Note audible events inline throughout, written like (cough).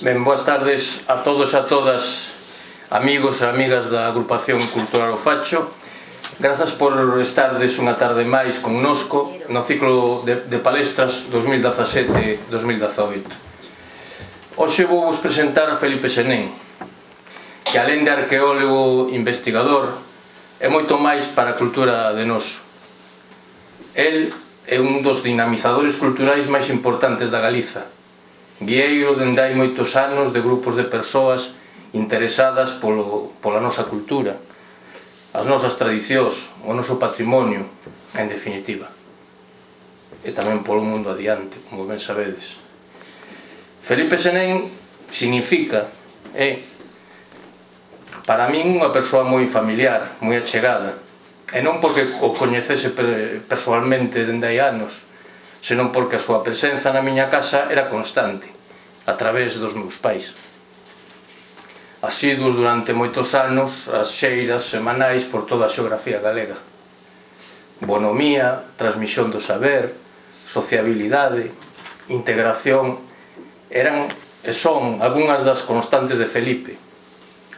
Ben, boas tardes a todos e a todas amigos e amigas da agrupación cultural O Facho. Grazas por estardes unha tarde máis connosco no ciclo de, de palestras 2017-2018 Hoxe vou vos presentar a Felipe Senén que alén de arqueólogo investigador é moito máis para a cultura de noso El é un dos dinamizadores culturais máis importantes da Galiza. Guieiro dendai moitos anos de grupos de persoas interesadas polo, pola nosa cultura, as nosas tradicións, o noso patrimonio, en definitiva. E tamén polo mundo adiante, como ben sabedes. Felipe Senén significa, é, para min unha persoa moi familiar, moi achegada, e non porque o coñecese persoalmente dende hai anos, senón porque a súa presenza na miña casa era constante, a través dos meus pais. Asiduos durante moitos anos as xeiras semanais por toda a xeografía galega. Bonomía, transmisión do saber, sociabilidade, integración eran e son algunhas das constantes de Felipe,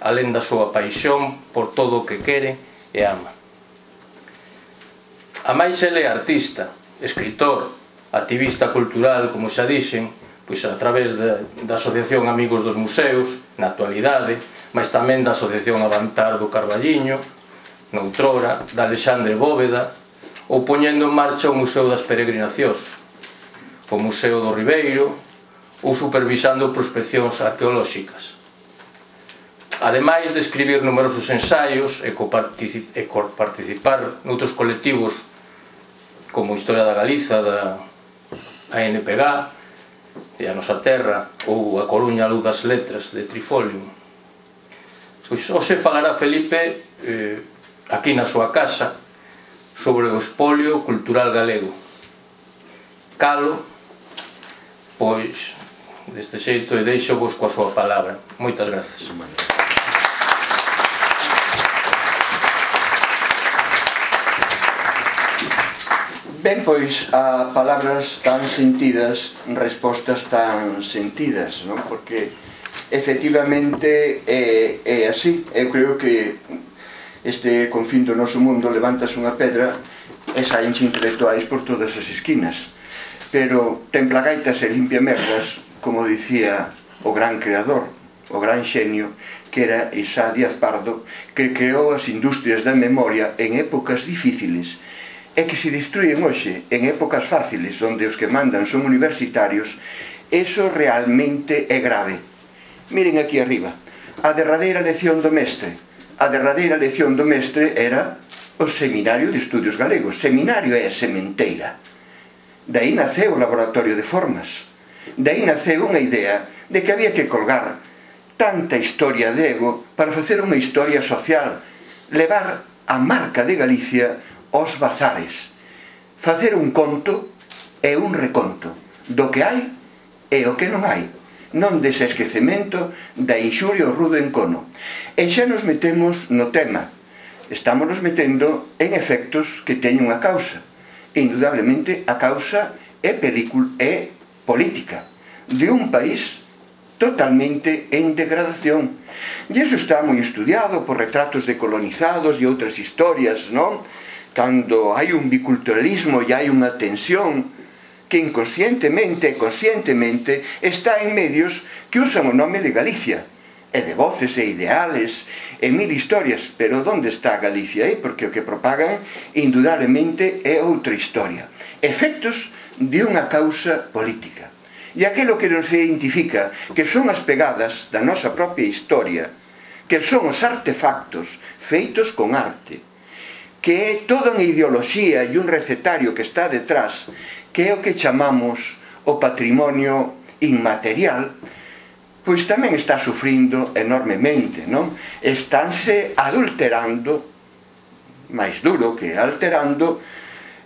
alén da súa paixón por todo o que quere e ama. A máis ele é artista, escritor, activista cultural, como xa dixen, pois a través de, da Asociación Amigos dos Museos, na actualidade, mas tamén da Asociación Avantar do Carballiño, noutrora, da Alexandre Bóveda, ou poñendo en marcha o Museo das Peregrinacións, o Museo do Ribeiro, ou supervisando prospeccións arqueolóxicas. Ademais de escribir numerosos ensaios e coparticipar noutros colectivos como Historia da Galiza, da ANPG e a nosa terra ou a Coruña luz das letras de Trifolium. Pois hoxe falará Felipe eh, aquí na súa casa sobre o espolio cultural galego. Calo pois deste xeito e deixo vos coa súa palabra. Moitas grazas. Ben, pois, a palabras tan sentidas, respostas tan sentidas, non? Porque efectivamente é, é así. Eu creo que este confín do noso mundo levantas unha pedra e saenche intelectuais por todas as esquinas. Pero templa gaitas e limpia merdas, como dicía o gran creador, o gran xenio, que era Isá Díaz Pardo, que creou as industrias da memoria en épocas difíciles e que se destruyen hoxe en épocas fáciles onde os que mandan son universitarios, eso realmente é grave. Miren aquí arriba, a derradeira lección do mestre. A derradeira lección do mestre era o Seminario de Estudios Galegos. Seminario é a sementeira. Daí naceu o Laboratorio de Formas. Daí naceu unha idea de que había que colgar tanta historia de ego para facer unha historia social, levar a marca de Galicia os bazares. Facer un conto e un reconto do que hai e o que non hai non dese esquecemento da inxuria ao rudo encono. E xa nos metemos no tema. Estamos nos metendo en efectos que teñen unha causa. E, indudablemente, a causa é, película, é política de un país totalmente en degradación. E iso está moi estudiado por retratos de colonizados e outras historias, non? Cando hai un biculturalismo e hai unha tensión que inconscientemente e conscientemente está en medios que usan o nome de Galicia e de voces e ideales e mil historias, pero onde está Galicia aí? Porque o que propagan indudablemente é outra historia. Efectos de unha causa política. E aquilo que non se identifica, que son as pegadas da nosa propia historia, que son os artefactos feitos con arte, que é toda unha ideoloxía e un recetario que está detrás, que é o que chamamos o patrimonio inmaterial, pois tamén está sufrindo enormemente, non? Estánse adulterando, máis duro que alterando,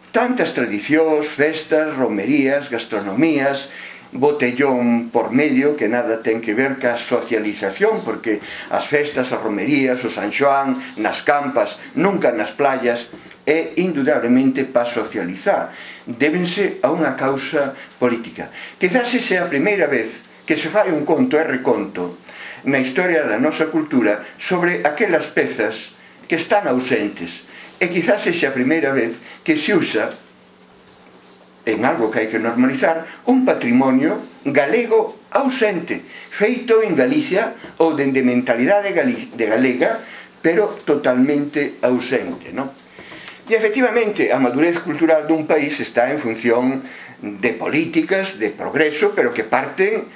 tantas tradicións, festas, romerías, gastronomías, botellón por medio que nada ten que ver ca socialización porque as festas, as romerías, o San Xoán nas campas, nunca nas playas é indudablemente para socializar. Débense a unha causa política. Quizás se é a primeira vez que se fai un conto e reconto na historia da nosa cultura sobre aquelas pezas que están ausentes. E quizás sexa a primeira vez que se usa en algo que hai que normalizar, un patrimonio galego ausente, feito en Galicia ou dende mentalidade de galega, pero totalmente ausente, non? E efectivamente, a madurez cultural dun país está en función de políticas de progreso, pero que parten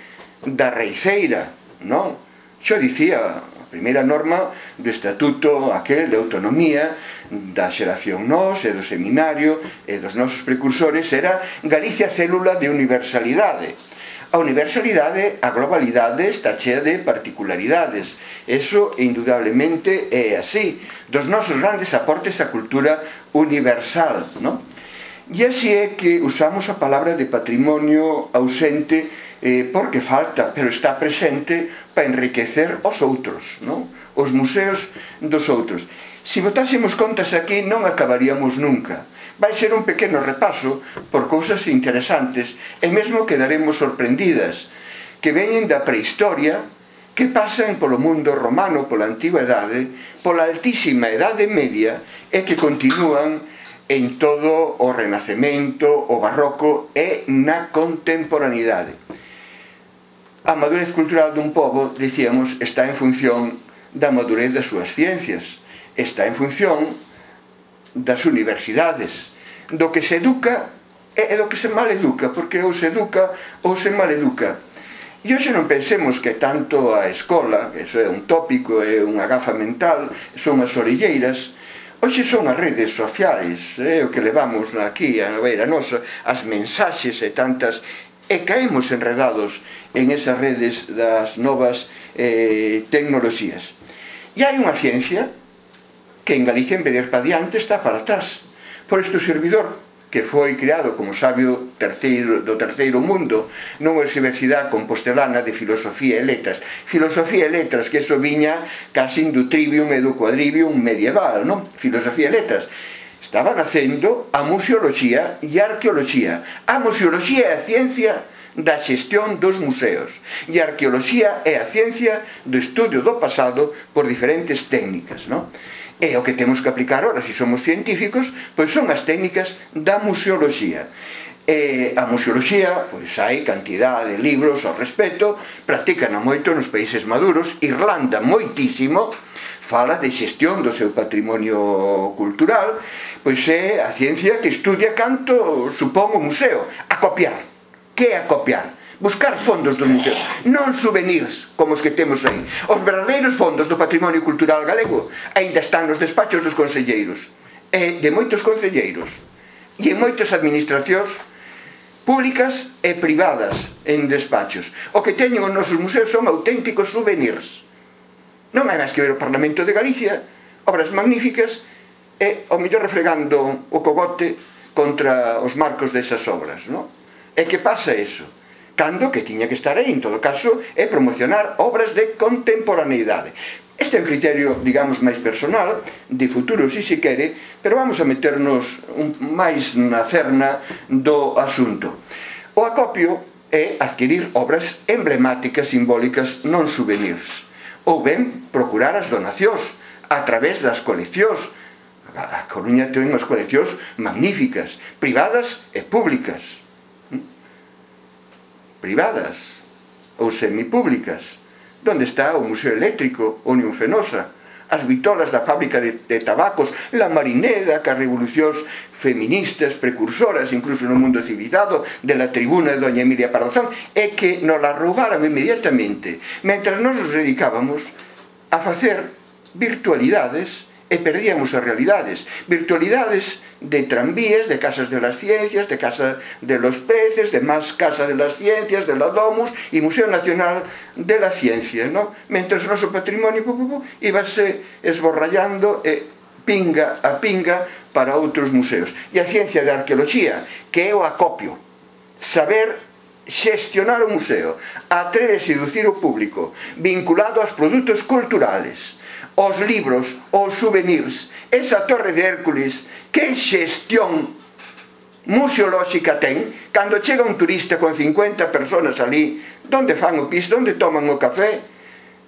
da reiceira, non? Xo dicía a primeira norma do Estatuto aquel de Autonomía da xeración nós e do seminario e dos nosos precursores era Galicia célula de universalidade. A universalidade, a globalidade está chea de particularidades. Eso, indudablemente, é así. Dos nosos grandes aportes á cultura universal, non? E así é que usamos a palabra de patrimonio ausente eh, porque falta, pero está presente para enriquecer os outros, non? Os museos dos outros. Se botásemos contas aquí non acabaríamos nunca. Vai ser un pequeno repaso por cousas interesantes e mesmo quedaremos sorprendidas que veñen da prehistoria, que pasan polo mundo romano pola antigüedade, pola altísima idade media e que continúan en todo o renacemento, o barroco e na contemporaneidade. A madurez cultural dun pobo, dicíamos, está en función da madurez das súas ciencias está en función das universidades, do que se educa e do que se maleduca, porque ou se educa ou se maleduca. E hoxe non pensemos que tanto a escola, que iso é un tópico, é unha gafa mental, son as orilleiras hoxe son as redes sociais, é o que levamos aquí a beira nosa, as mensaxes e tantas, e caemos enredados en esas redes das novas eh, tecnoloxías. E hai unha ciencia que en Galicia en vez de para diante está para atrás. Por este servidor, que foi creado como sabio terceiro, do terceiro mundo nunha universidade compostelana de filosofía e letras. Filosofía e letras, que eso viña casi do trivium e do quadrivium medieval, non? Filosofía e letras. Estaba nacendo a museoloxía e a arqueoloxía. A museoloxía é a ciencia da xestión dos museos e a arqueoloxía é a ciencia do estudio do pasado por diferentes técnicas, non? E o que temos que aplicar ora, se somos científicos, pois son as técnicas da museoloxía. E a museoloxía, pois hai cantidad de libros ao respecto, practican a moito nos países maduros, Irlanda moitísimo, fala de xestión do seu patrimonio cultural, pois é a ciencia que estudia canto supón o museo, a copiar. Que é a copiar? buscar fondos dos museos, non souvenirs como os que temos aí. Os verdadeiros fondos do patrimonio cultural galego aínda están nos despachos dos conselleiros e de moitos conselleiros e en moitas administracións públicas e privadas en despachos. O que teñen os nosos museos son auténticos souvenirs. Non hai máis que ver o Parlamento de Galicia, obras magníficas e o mellor refregando o cogote contra os marcos desas obras, non? E que pasa eso? cando que tiña que estar aí, en todo caso, é promocionar obras de contemporaneidade. Este é un criterio, digamos, máis personal, de futuro, se se quere, pero vamos a meternos un, máis na cerna do asunto. O acopio é adquirir obras emblemáticas, simbólicas, non souvenirs, ou ben procurar as donacións a través das coleccións. A Coruña ten unhas coleccións magníficas, privadas e públicas privadas ou semipúblicas. Donde está o Museo Eléctrico, Unión Fenosa, as vitolas da fábrica de, de tabacos, la marineda, que as revolucións feministas, precursoras, incluso no mundo civilizado, de la tribuna de doña Emilia Parrazón, é que nos la roubaron inmediatamente, mentras nos nos dedicábamos a facer virtualidades e perdíamos as realidades. Virtualidades de tranvías de casas de las ciencias de casa de los peces de más casa de las ciencias de la Domus e Museo Nacional de la Ciencia no? mentre o noso patrimonio pu, pu, pu, ibase esborrallando e pinga a pinga para outros museos. E a ciencia de arqueoloxía que é o acopio. Saber xestionar o museo, atrever e seducir o público, vinculado aos produtos culturales, os libros, os souvenirs. Esa torre de Hércules, que xestión museolóxica ten cando chega un turista con 50 personas ali, donde fan o pis, donde toman o café,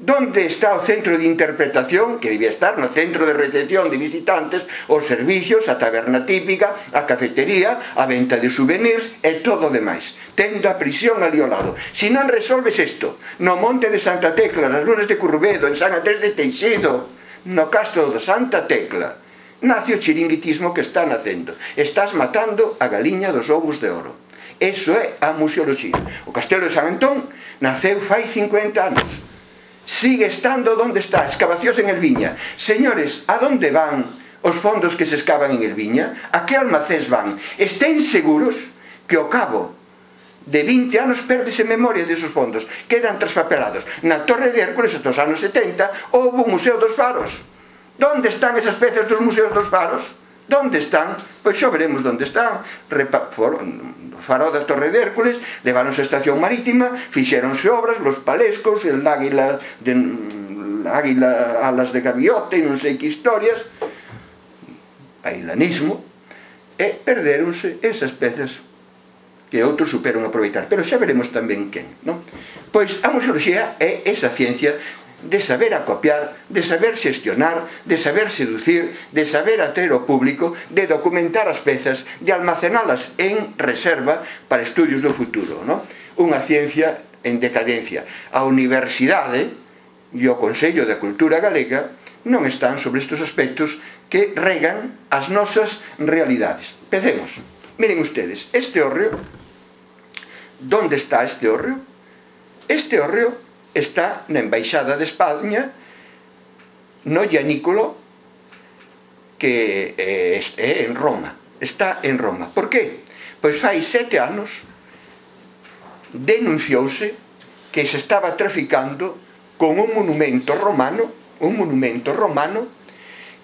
Donde está o centro de interpretación, que debía estar no centro de retención de visitantes, os servicios, a taberna típica, a cafetería, a venta de souvenirs e todo o demais. Tendo a prisión ali ao lado. Se non resolves isto, no Monte de Santa Tecla, nas lunas de Currubedo, en San Andrés de Teixido, no castro de Santa Tecla, nace o chiringuitismo que está nacendo. Estás matando a galiña dos ovos de oro. Eso é a museoloxía. O castelo de San Antón naceu fai 50 anos sigue estando donde está, excavacións en el Viña. Señores, a donde van os fondos que se excavan en el Viña? A que almacéns van? Estén seguros que o cabo de 20 anos perdese memoria desos fondos, quedan traspapelados. Na Torre de Hércules dos anos 70 houve un Museo dos Faros. Donde están esas peces dos Museos dos Faros? Donde están? Pois xa veremos onde están. Repa, for, da Torre de Hércules, levaronse a estación marítima, fixeronse obras, los palescos, el águila, de, mm, águila alas de gaviote e non sei que historias, ailanismo, e perderonse esas pezas que outros superan aproveitar. Pero xa veremos tamén quen, non? Pois a museoloxía é esa ciencia de saber acopiar, de saber xestionar, de saber seducir, de saber atraer o público, de documentar as pezas, de almacenalas en reserva para estudios do futuro, no? Unha ciencia en decadencia. A universidade e o Consello da Cultura Galega non están sobre estes aspectos que regan as nosas realidades. Pecemos. Miren ustedes, este hórreo, donde está este hórreo? Este hórreo está na Embaixada de España no Llanícolo que eh, é, é en Roma está en Roma. Por que? Pois fai sete anos denunciouse que se estaba traficando con un monumento romano un monumento romano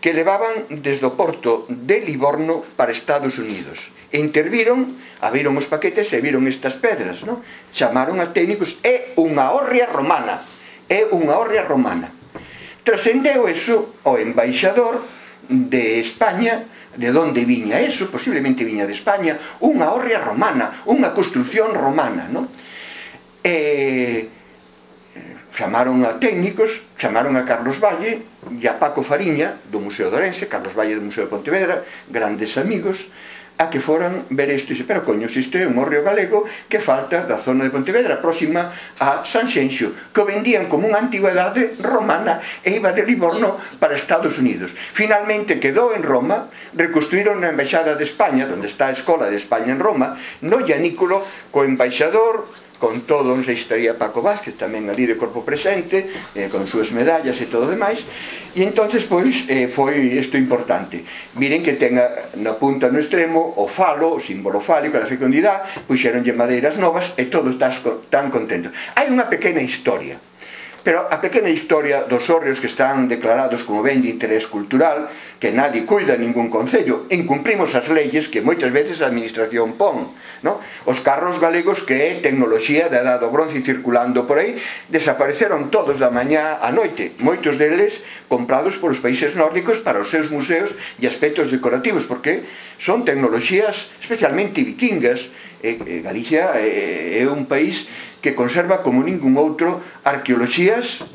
que levaban desde o porto de Livorno para Estados Unidos E interviron, abriron os paquetes e viron estas pedras, non? Chamaron a técnicos, é unha horria romana, é unha horria romana. Trascendeu eso o embaixador de España, de onde viña eso, posiblemente viña de España, unha horria romana, unha construcción romana, non? E chamaron a técnicos, chamaron a Carlos Valle e a Paco Fariña do Museo de Orense, Carlos Valle do Museo de Pontevedra, grandes amigos, a que foran ver isto e pero coño, se isto é un hórreo galego que falta da zona de Pontevedra próxima a Sanxenxo que o vendían como unha antigüedade romana e iba de Livorno para Estados Unidos. Finalmente quedou en Roma reconstruíron a embaixada de España onde está a escola de España en Roma no llanículo co embaixador con todo, non sei se estaría Paco Vázquez tamén ali de corpo presente eh, con súas medallas e todo demais. E entonces pois eh, foi isto importante. Miren que tenga na punta no extremo o falo, o símbolo fálico da fecundidade puxeronlle madeiras novas e todos estás tan contentos hai unha pequena historia pero a pequena historia dos hórreos que están declarados como ben de interés cultural que nadie cuida ningún concello, incumprimos as leyes que moitas veces a administración pon, no? Os carros galegos que é tecnoloxía da edad do bronce circulando por aí, desapareceron todos da mañá á noite, moitos deles comprados polos países nórdicos para os seus museos e aspectos decorativos, porque son tecnoloxías especialmente vikingas, e, e Galicia é, é un país que conserva como ningún outro arqueoloxías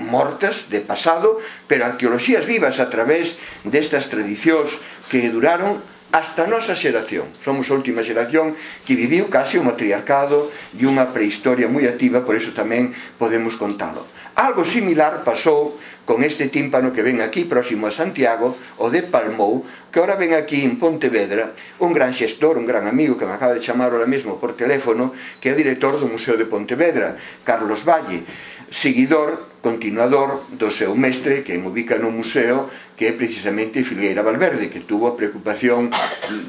mortas de pasado, pero arqueoloxías vivas a través destas tradicións que duraron hasta a nosa xeración. Somos a última xeración que viviu casi o matriarcado e unha prehistoria moi activa, por iso tamén podemos contalo. Algo similar pasou con este tímpano que ven aquí próximo a Santiago, o de Palmou, que ahora ven aquí en Pontevedra, un gran xestor, un gran amigo que me acaba de chamar ahora mesmo por teléfono, que é o director do Museo de Pontevedra, Carlos Valle seguidor, continuador do seu mestre que ubica no museo que é precisamente Filgueira Valverde que tuvo a preocupación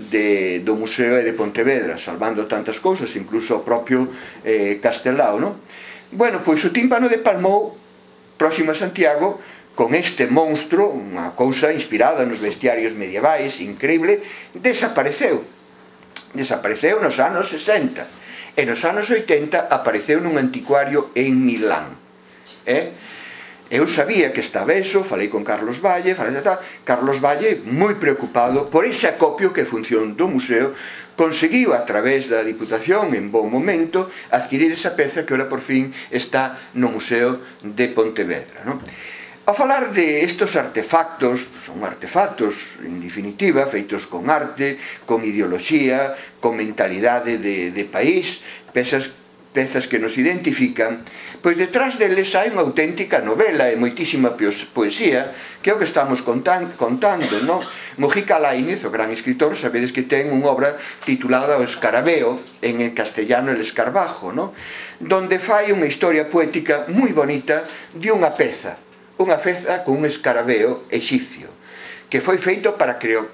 de, do museo e de Pontevedra salvando tantas cousas, incluso o propio eh, Castelao no? bueno, pois o tímpano de Palmou próximo a Santiago con este monstro, unha cousa inspirada nos bestiarios medievais, increíble, desapareceu. Desapareceu nos anos 60 e nos anos 80 apareceu nun anticuario en Milán eh? Eu sabía que estaba eso, falei con Carlos Valle, falei tal, Carlos Valle moi preocupado por ese acopio que función do museo conseguiu a través da Diputación en bon momento adquirir esa peza que ora por fin está no Museo de Pontevedra. Non? A falar de estos artefactos, son artefactos, en definitiva, feitos con arte, con ideoloxía, con mentalidade de, de país, pezas, pezas que nos identifican, pois detrás deles hai unha auténtica novela e moitísima poesía, que é o que estamos contan, contando, non? Mojica Lainez, o gran escritor, sabedes que ten unha obra titulada O escarabeo, en el castellano El escarbajo, non? Donde fai unha historia poética moi bonita de unha peza, unha peza con un escarabeo exipcio, que foi feito para Cleo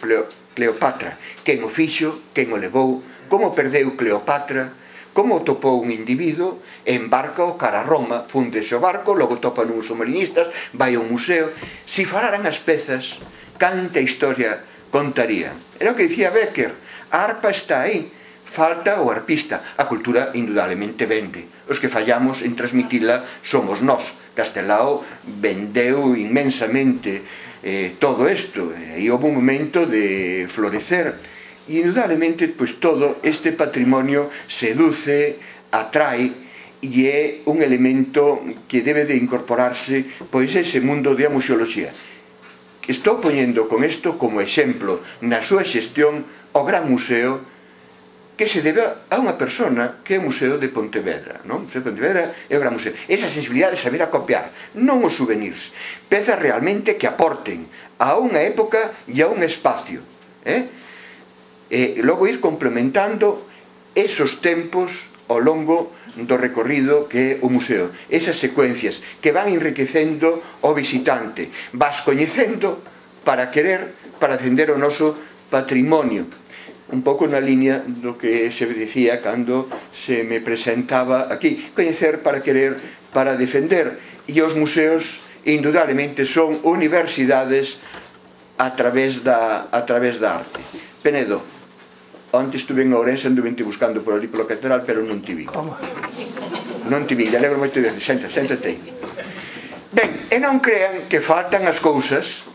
Cleopatra, quen o fixo, quen o levou, como perdeu Cleopatra, como topou un individuo embarca o cara a Roma funde o barco, logo topan uns submarinistas vai a un museo. Se falaran as pezas canta historia contaría. Era o que dicía Becker a arpa está aí falta o arpista a cultura indudablemente vende. Os que fallamos en transmitila somos nós. Castelao vendeu inmensamente eh, todo isto e houve un momento de florecer E indudablemente, pois todo este patrimonio seduce, atrae, e é un elemento que debe de incorporarse pois ese mundo da museoloxía. Estou poñendo con isto como exemplo na súa xestión o Gran Museo que se debe a unha persona que é o Museo de Pontevedra, non? O Museo de Pontevedra é o Gran Museo. Esa sensibilidade de saber acopiar, non os souvenirs, pezas realmente que aporten a unha época e a un espacio, eh? Eh, e logo ir complementando esos tempos ao longo do recorrido que é o museo. Esas secuencias que van enriquecendo o visitante, vas coñecendo para querer, para defender o noso patrimonio. Un pouco na liña do que se dicía cando se me presentaba aquí. Coñecer para querer, para defender. E os museos, indudablemente, son universidades a través da, a través da arte. Penedo onte estuve en Ourense anduve buscando por ali polo catedral pero non ti vi Como? non ti vi, alegro moito de senta, sentate ben, e non crean que faltan as cousas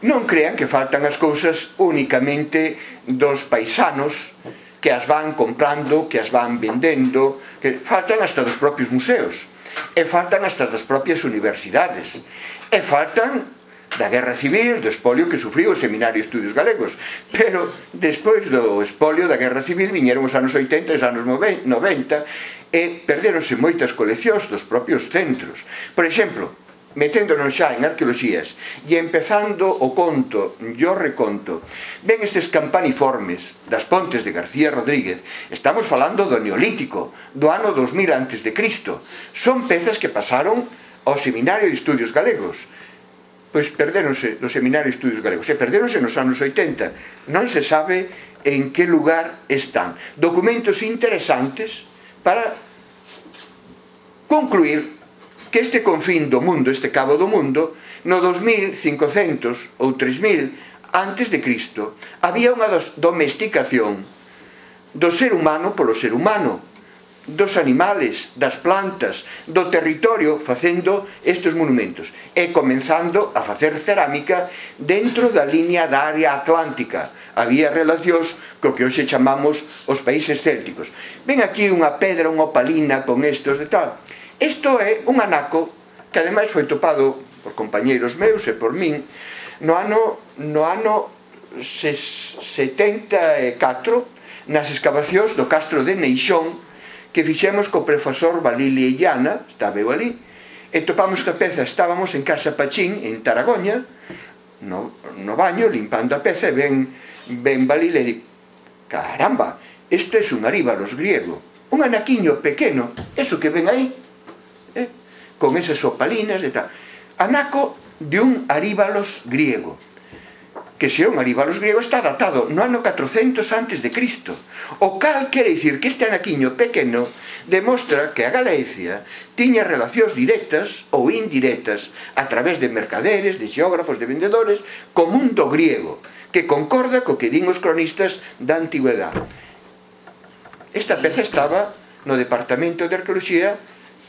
non crean que faltan as cousas únicamente dos paisanos que as van comprando, que as van vendendo que faltan hasta dos propios museos e faltan hasta das propias universidades e faltan da guerra civil, do espolio que sufriu o Seminario de Estudios Galegos. Pero despois do espolio da guerra civil viñeron os anos 80 e os anos 90 e perderonse moitas coleccións dos propios centros. Por exemplo, meténdonos xa en arqueoloxías e empezando o conto, yo reconto, ven estes campaniformes das pontes de García Rodríguez, estamos falando do Neolítico, do ano 2000 a.C. Son pezas que pasaron ao Seminario de Estudios Galegos, pois perdéronse do Seminario de Estudios Galegos. E perdéronse nos anos 80 non se sabe en que lugar están. Documentos interesantes para concluir que este confín do mundo, este cabo do mundo no 2500 ou 3000 antes de Cristo había unha domesticación do ser humano polo ser humano dos animales, das plantas, do territorio facendo estes monumentos e comenzando a facer cerámica dentro da línea da área atlántica. Había relacións co que hoxe chamamos os países célticos. Ven aquí unha pedra, unha opalina con estos de tal. Isto é un anaco que ademais foi topado por compañeiros meus e por min no ano no ano 74 nas excavacións do Castro de Neixón que fixemos co profesor Valili Illana, estaba eu ali, e topamos que a peza. Estábamos en Casa Pachín, en Taragoña, no, no baño, limpando a peza, e ben, ben Valili e di, caramba, isto é un aríbalos griego, un anaquiño pequeno, eso que ven aí, eh, con esas opalinas e tal, anaco de un aríbalos griego, que Xeón arriba os gregos está datado no ano 400 antes de Cristo. O cal quere dicir que este anaquiño pequeno demostra que a Galicia tiña relacións directas ou indirectas a través de mercaderes, de xeógrafos, de vendedores co mundo griego, que concorda co que din os cronistas da antigüedade. Esta peza estaba no Departamento de Arqueoloxía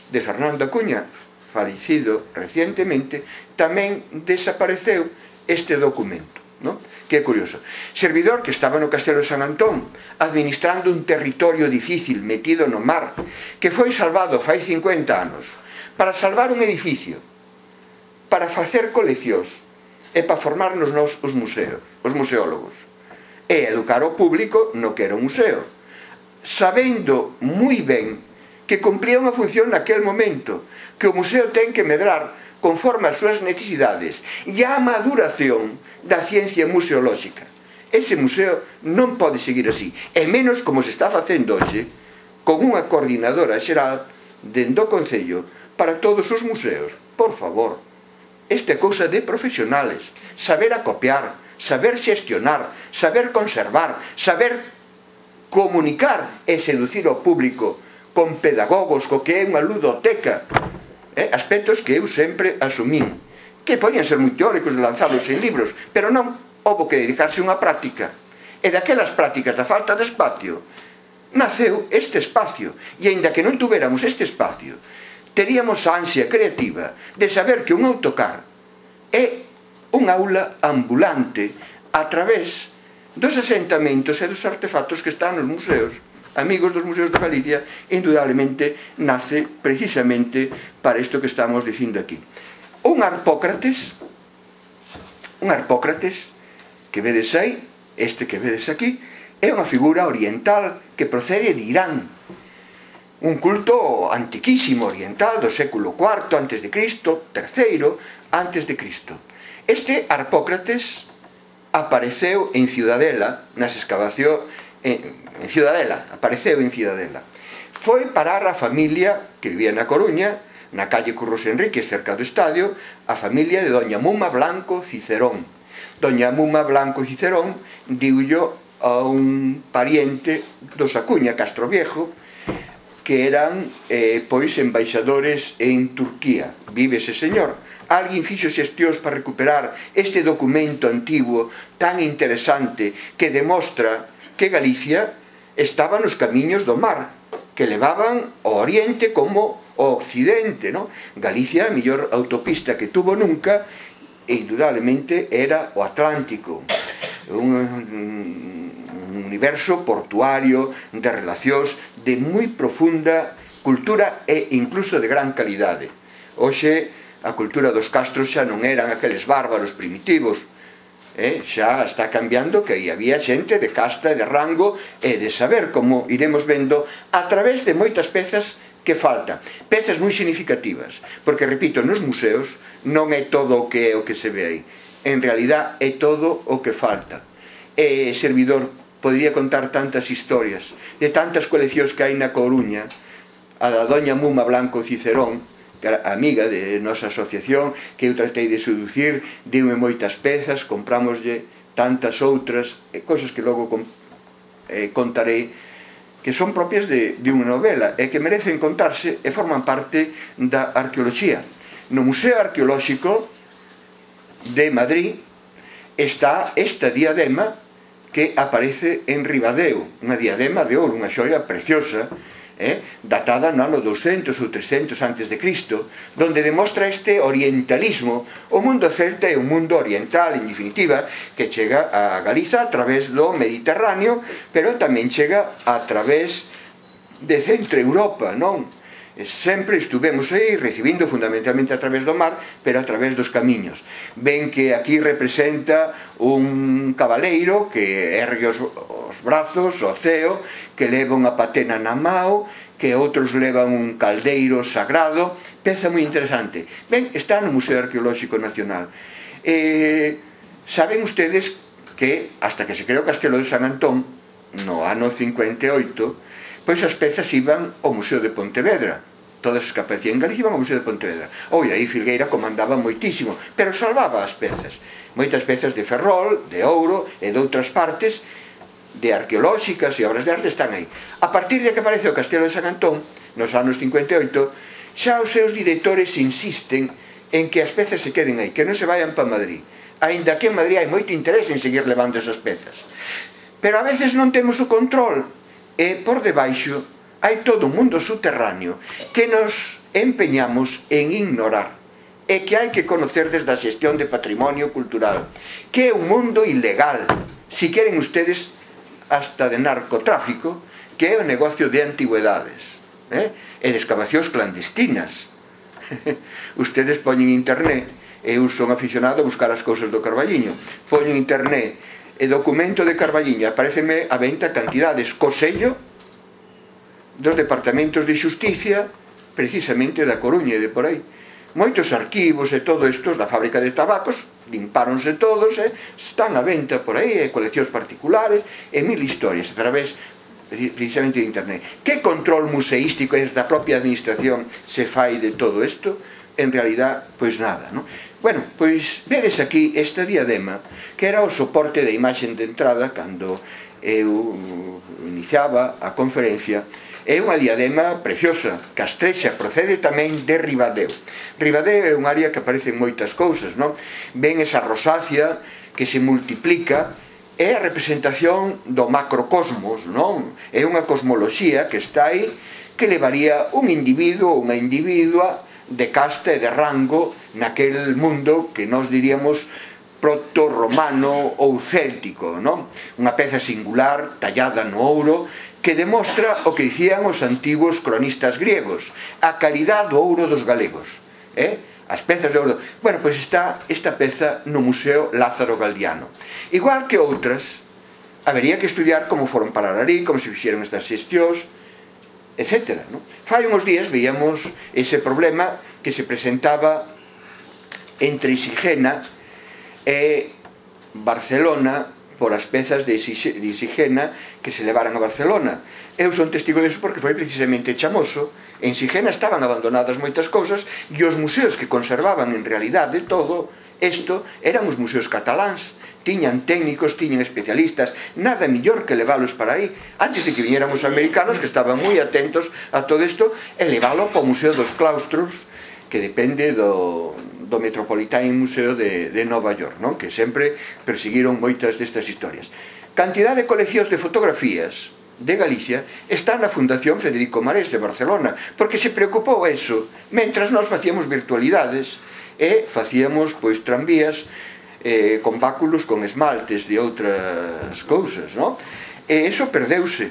de Fernando Acuña, falecido recientemente, tamén desapareceu este documento. ¿no? Que é curioso. Servidor que estaba no castelo de San Antón, administrando un territorio difícil, metido no mar, que foi salvado fai 50 anos, para salvar un edificio, para facer coleccións, e para formarnos nos os museos, os museólogos, e educar o público no que era un museo, sabendo moi ben que cumplía unha función naquel momento, que o museo ten que medrar conforme as súas necesidades e a maduración da ciencia museolóxica. Ese museo non pode seguir así, e menos como se está facendo hoxe, con unha coordinadora xeral dentro do Concello para todos os museos. Por favor, esta é cousa de profesionales, saber acopiar, saber xestionar, saber conservar, saber comunicar e seducir ao público con pedagogos, co que é unha ludoteca, eh, aspectos que eu sempre asumín que podían ser moi teóricos lanzados en libros pero non houve que dedicarse unha práctica. E daquelas prácticas da falta de espacio naceu este espacio e aínda que non tuveramos este espacio teríamos a ansia creativa de saber que un autocar é un aula ambulante a través dos asentamentos e dos artefactos que están nos museos amigos dos Museos de Galicia, indudablemente nace precisamente para isto que estamos dicindo aquí. Un Arpócrates, un Arpócrates, que vedes aí, este que vedes aquí, é unha figura oriental que procede de Irán, un culto antiquísimo oriental do século IV antes de Cristo, terceiro antes de Cristo. Este Arpócrates apareceu en Ciudadela nas excavacións en Ciudadela, apareceu en Ciudadela. Foi parar a familia que vivía na Coruña, na calle Curros Enrique, cerca do estadio, a familia de doña Muma Blanco Cicerón. Doña Muma Blanco Cicerón diullo a un pariente dos Acuña Castro Viejo, que eran eh, pois embaixadores en Turquía. Vive ese señor. Alguén fixo xestións para recuperar este documento antigo tan interesante que demostra que Galicia estaba nos camiños do mar que levaban ao oriente como ao occidente no? Galicia a mellor autopista que tuvo nunca e indudablemente era o Atlántico un, un universo portuario de relacións de moi profunda cultura e incluso de gran calidade hoxe a cultura dos castros xa non eran aqueles bárbaros primitivos eh, xa está cambiando que aí había xente de casta, e de rango e de saber como iremos vendo a través de moitas pezas que falta, pezas moi significativas porque repito, nos museos non é todo o que é o que se ve aí. En realidad é todo o que falta. E servidor podría contar tantas historias de tantas coleccións que hai na Coruña a da doña Muma Blanco Cicerón amiga de nosa asociación que eu tratei de seducir dime moitas pezas, comprámoslle tantas outras e cosas que logo con, eh, contarei que son propias de, de unha novela e que merecen contarse e forman parte da arqueoloxía. No Museo Arqueolóxico de Madrid está esta diadema que aparece en Ribadeo unha diadema de ouro, unha xoia preciosa eh, datada no ano 200 ou 300 antes de Cristo, donde demostra este orientalismo, o mundo celta é un mundo oriental, en definitiva, que chega a Galiza a través do Mediterráneo, pero tamén chega a través de Centro Europa, non? E sempre estuvemos aí recibindo fundamentalmente a través do mar, pero a través dos camiños. ven que aquí representa un cabaleiro que ergue os, os brazos, o ceo, que leva unha patena na mao, que outros levan un caldeiro sagrado, peza moi interesante. Ben, está no Museo Arqueolóxico Nacional. Eh, saben ustedes que hasta que se creou o Castelo de San Antón, no ano 58, pois as pezas iban ao Museo de Pontevedra. Todas as que aparecían en Galicia iban ao Museo de Pontevedra. Oi, aí Filgueira comandaba moitísimo pero salvaba as pezas. Moitas pezas de ferrol, de ouro e de outras partes de arqueolóxicas e obras de arte están aí. A partir de que aparece o Castelo de San Antón nos anos 58 xa os seus directores insisten en que as pezas se queden aí que non se vayan para Madrid. Aínda que en Madrid hai moito interés en seguir levando esas pezas. Pero a veces non temos o control e por debaixo hai todo un mundo subterráneo que nos empeñamos en ignorar e que hai que conocer desde a xestión de patrimonio cultural, que é un mundo ilegal, si queren ustedes hasta de narcotráfico, que é o negocio de antigüedades, eh? e de excavacións clandestinas. (laughs) ustedes poñen internet, eu son aficionado a buscar as cousas do Carballiño, poñen internet e documento de Carballiña apareceme a venta cantidades co sello dos departamentos de xusticia precisamente da Coruña e de por aí. Moitos arquivos e todo isto da fábrica de tabacos limpáronse todos e están a venta por aí e coleccións particulares e mil historias a través precisamente de internet. Que control museístico é da propia administración se fai de todo isto en realidad pois nada non? Bueno, pois vedes aquí esta diadema que era o soporte da imaxe de entrada cando eu iniciaba a conferencia É unha diadema preciosa, castrexa, procede tamén de Ribadeo. Ribadeo é un área que aparecen moitas cousas, non? Ven esa rosácea que se multiplica, é a representación do macrocosmos, non? É unha cosmoloxía que está aí que levaría un individuo ou unha individua de casta e de rango naquel mundo que nós diríamos proto-romano ou céltico, non? Unha peza singular, tallada no ouro, que demostra o que dicían os antigos cronistas griegos, a calidad do ouro dos galegos, eh? As pezas de ouro. Bueno, pois está esta peza no Museo Lázaro Galdiano. Igual que outras, habería que estudiar como foron parar ali, como se fixeron estas xestións, etc. Non? Fai uns días veíamos ese problema que se presentaba entre Isigena e Barcelona polas pezas de Isigena que se levaran a Barcelona. Eu son testigo disso porque foi precisamente chamoso. En Sigena estaban abandonadas moitas cousas e os museos que conservaban en realidade todo isto eran os museos cataláns. Tiñan técnicos, tiñan especialistas, nada mellor que leválos para aí. Antes de que viñeran os americanos, que estaban moi atentos a todo isto, e leválo para o Museo dos Claustros, que depende do, do Metropolitan Museo de, de Nova York non? que sempre persiguiron moitas destas historias cantidad de coleccións de fotografías de Galicia está na Fundación Federico Marés de Barcelona porque se preocupou eso mentras nós facíamos virtualidades e facíamos pois tranvías eh, con báculos, con esmaltes de outras cousas, non? E eso perdeuse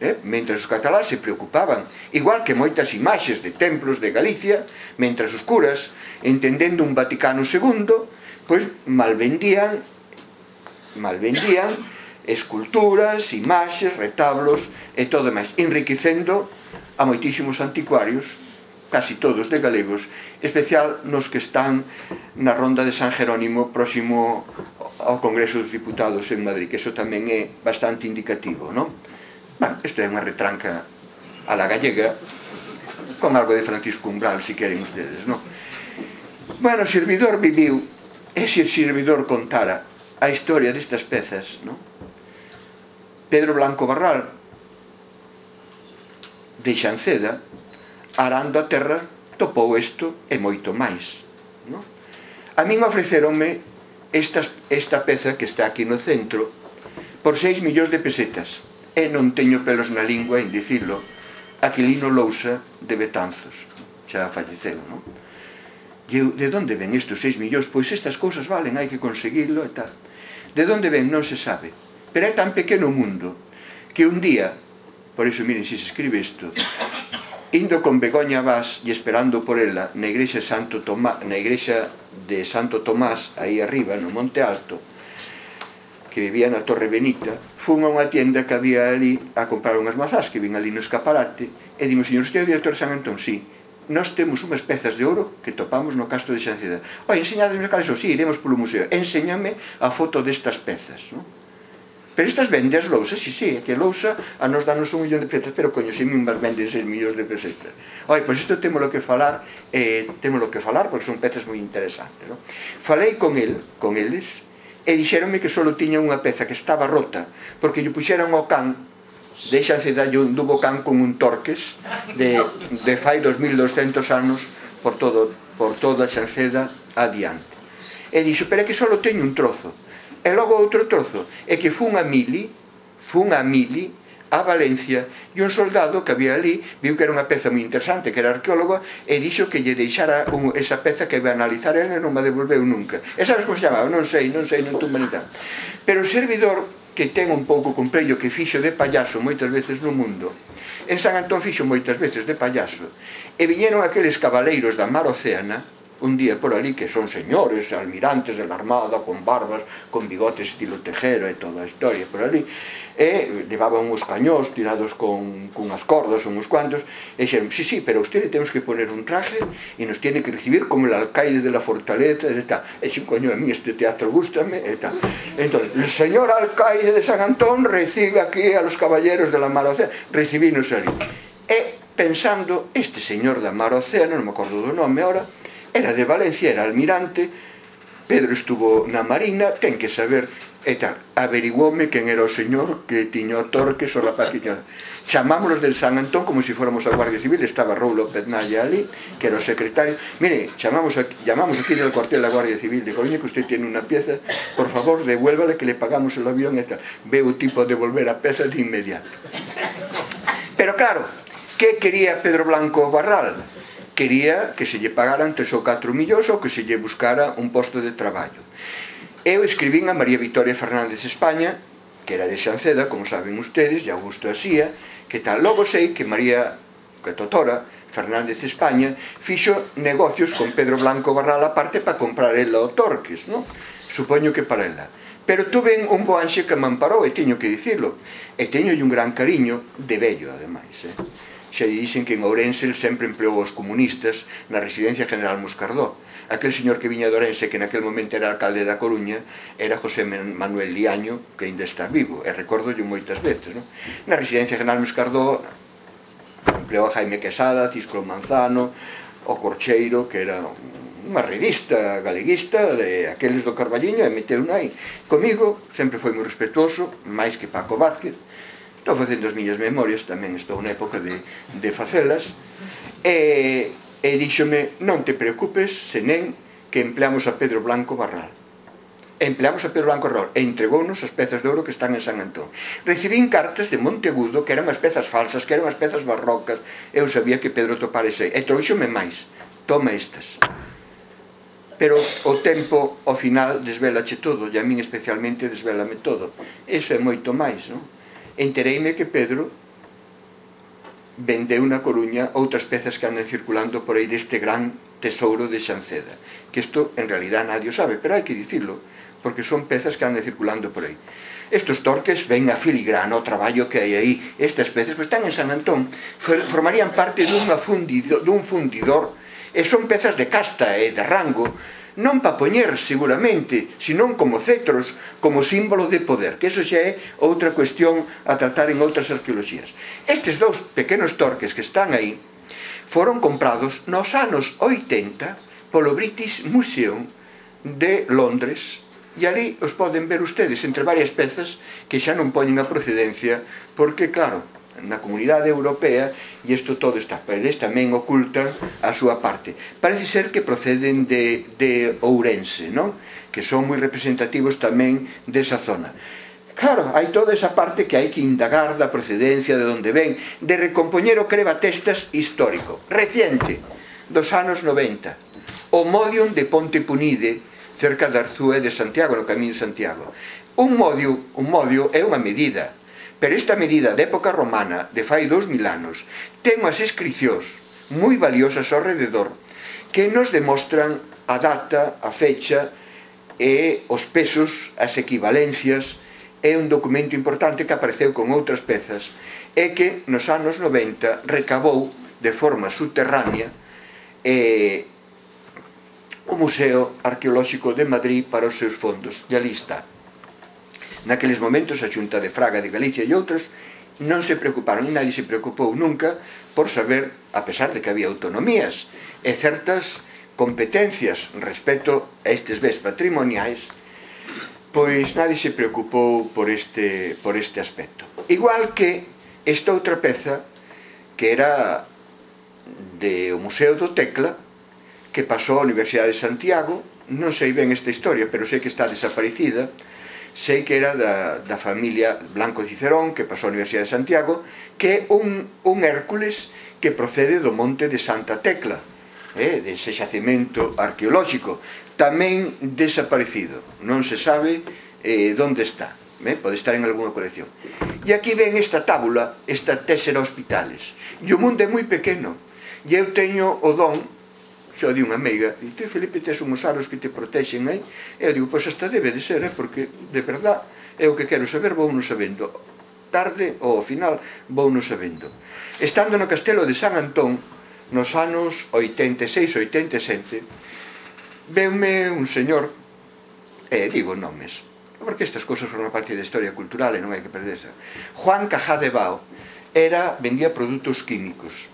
eh? mentre os catalás se preocupaban, igual que moitas imaxes de templos de Galicia, mentre os curas, entendendo un Vaticano II, pois malvendían malvendían esculturas, imaxes, retablos e todo máis, enriquecendo a moitísimos anticuarios, casi todos de galegos, especial nos que están na ronda de San Jerónimo próximo ao Congreso dos Diputados en Madrid, que eso tamén é bastante indicativo, non? Ben, isto é unha retranca a la gallega con algo de Francisco Umbral, se si queren ustedes, non? Bueno, o servidor viviu e se o servidor contara a historia destas pezas, non? Pedro Blanco Barral de Xanceda arando a terra topou isto e moito máis, non? A min ofreceronme esta, esta peza que está aquí no centro por 6 millóns de pesetas e non teño pelos na lingua en dicilo, Aquilino Lousa de Betanzos, xa falleceu, non? E eu, de onde ven estes 6 millóns? Pois estas cousas valen, hai que conseguirlo e tal. De onde ven non se sabe, pero é tan pequeno o mundo que un día, por iso miren se se escribe isto, indo con Begoña Vaz e esperando por ela na igrexa Santo Tomás, na igrexa de Santo Tomás aí arriba no Monte Alto, que vivía na Torre Benita, fun a unha tienda que había ali a comprar unhas mazás que vin ali no escaparate e dimos, señor, usted é o director de San Antón? Sí. Nós temos unhas pezas de ouro que topamos no casto de Xanceda. Oi, enseñademe cales son? Sí, iremos polo museo. Enseñame a foto destas pezas, non? Pero estas vendes lousa, si, sí, si, sí, é que lousa a nos danos un millón de pesetas, pero coño, se min venden seis millóns de pesetas. Oi, pois isto temos que falar, eh, temos que falar, porque son pezas moi interesantes. No? Falei con el, con eles, e dixeronme que só tiña unha peza que estaba rota porque lle puxeran ao can deixanse dalle un dubo can con un torques de, de fai 2200 anos por todo por toda a Xanceda adiante. E dixo, pero é que só teño un trozo e logo outro trozo e que fun a Mili fun a Mili a Valencia e un soldado que había ali viu que era unha peza moi interesante, que era arqueólogo e dixo que lle deixara un, esa peza que iba a analizar e non me devolveu nunca e sabes como se chamaba? non sei, non sei, non tumba ni tal pero o servidor que ten un pouco comprello que fixo de payaso moitas veces no mundo en San Antón fixo moitas veces de payaso e viñeron aqueles cabaleiros da mar oceana un día por ali que son señores, almirantes de la armada, con barbas, con bigotes estilo tejero e toda a historia por ali, e levaban uns cañóns tirados con con as cordas ou uns cuantos e xeron, sí, sí, pero a usted temos que poner un traje e nos tiene que recibir como el alcaide de la fortaleza e tal, e xin, coño, a mí este teatro gustame e tal, entón, el señor alcaide de San Antón recibe aquí a los caballeros de la Mar Océana recibinos ali e pensando, este señor da Mar Marocea non me acordo do nome ahora era de Valencia, era almirante Pedro estuvo na Marina, ten que saber e tal. Averiguoume quen era o señor que tiño o torque sobre la paquilla. Chamámonos del San Antón como se si fóramos a Guardia Civil, estaba Raúl López Naya ali, que era o secretario. Mire, chamamos aquí, llamamos aquí del cuartel da Guardia Civil de Coruña que usted tiene unha pieza, por favor, devuélvala que le pagamos o avión e tal. Ve o tipo de devolver a peza de inmediato. Pero claro, que quería Pedro Blanco Barral? Quería que se lle pagaran tres ou 4 millóns ou que se lle buscara un posto de traballo eu escribín a María Victoria Fernández España, que era de Xanceda, como saben ustedes, e Augusto Asía, que tal logo sei que María que Totora Fernández España fixo negocios con Pedro Blanco Barral parte para comprar ela o Torques, non? Supoño que para ela. Pero tuve un bo anxe que me amparou, e teño que dicirlo, e teño un gran cariño de vello, ademais, eh? Xa lle dixen que en Ourense sempre empleou os comunistas na residencia general Muscardó. Aquel señor que viña de Ourense, que naquel momento era alcalde da Coruña, era José Manuel Liaño, que ainda está vivo, e recordo moitas veces. Non? Na residencia general Muscardó empleou a Jaime Quesada, Cisco Manzano, o Corcheiro, que era unha revista galeguista de aqueles do Carballiño e meteu nai. Comigo sempre foi moi respetuoso, máis que Paco Vázquez, estou facendo as miñas memorias, tamén estou na época de, de facelas, e, e díxome, non te preocupes, senén que empleamos a Pedro Blanco Barral. Empleamos a Pedro Blanco Barral e entregounos as pezas de ouro que están en San Antón. Recibín cartas de Montegudo que eran as pezas falsas, que eran as pezas barrocas, eu sabía que Pedro topara ese, e trouxome máis, toma estas. Pero o tempo, ao final, desvelache todo, e a min especialmente desvelame todo. Eso é moito máis, non? entereime que Pedro vendeu na Coruña outras pezas que andan circulando por aí deste gran tesouro de Xanceda que isto en realidad nadie o sabe pero hai que dicirlo porque son pezas que andan circulando por aí. Estos torques ven a filigrana o traballo que hai aí. Estas pezas pois están en San Antón formarían parte dunha fundido, dun fundidor e son pezas de casta e de rango non para poñer seguramente, senón como cetros, como símbolo de poder, que eso xa é outra cuestión a tratar en outras arqueologías. Estes dous pequenos torques que están aí foron comprados nos anos 80 polo British Museum de Londres e ali os poden ver ustedes entre varias pezas que xa non poñen a procedencia porque, claro, na comunidade europea e isto todo está eles tamén ocultan a súa parte parece ser que proceden de, de Ourense non? que son moi representativos tamén desa zona Claro, hai toda esa parte que hai que indagar da procedencia de onde ven, de recompoñer o crebatestas histórico, reciente, dos anos 90, o Modium de Ponte Punide, cerca de Arzúe de Santiago, no Camiño Santiago. Un modio, un modio é unha medida, Pero esta medida de época romana, de fai dous mil anos, ten unhas inscripcións moi valiosas ao rededor que nos demostran a data, a fecha e os pesos, as equivalencias, é un documento importante que apareceu con outras pezas e que nos anos 90 recabou de forma subterránea eh, o Museo Arqueolóxico de Madrid para os seus fondos. E ali está. Naqueles momentos a Xunta de Fraga de Galicia e outros non se preocuparon e nadie se preocupou nunca por saber, a pesar de que había autonomías e certas competencias respecto a estes bens patrimoniais, pois nadie se preocupou por este, por este aspecto. Igual que esta outra peza que era de o Museo do Tecla, que pasou á Universidade de Santiago, non sei ben esta historia, pero sei que está desaparecida, sei que era da, da familia Blanco Cicerón, que pasou a Universidade de Santiago, que é un, un Hércules que procede do monte de Santa Tecla, eh, dese xacimento arqueolóxico, tamén desaparecido, non se sabe eh, onde está, eh, pode estar en algunha colección. E aquí ven esta tábula, esta tésera hospitales, e o mundo é moi pequeno, e eu teño o don xa di unha meiga, e tú, Felipe, tes uns aros que te protexen aí, e eu digo, pois esta debe de ser, eh, porque de verdad é o que quero saber, vou non sabendo, tarde ou ao final vou non sabendo. Estando no castelo de San Antón, nos anos 86-87, veume un señor, e eh, digo nomes, porque estas cousas forman parte da historia cultural e non hai que perderse. Juan Cajá de Bao era, vendía produtos químicos,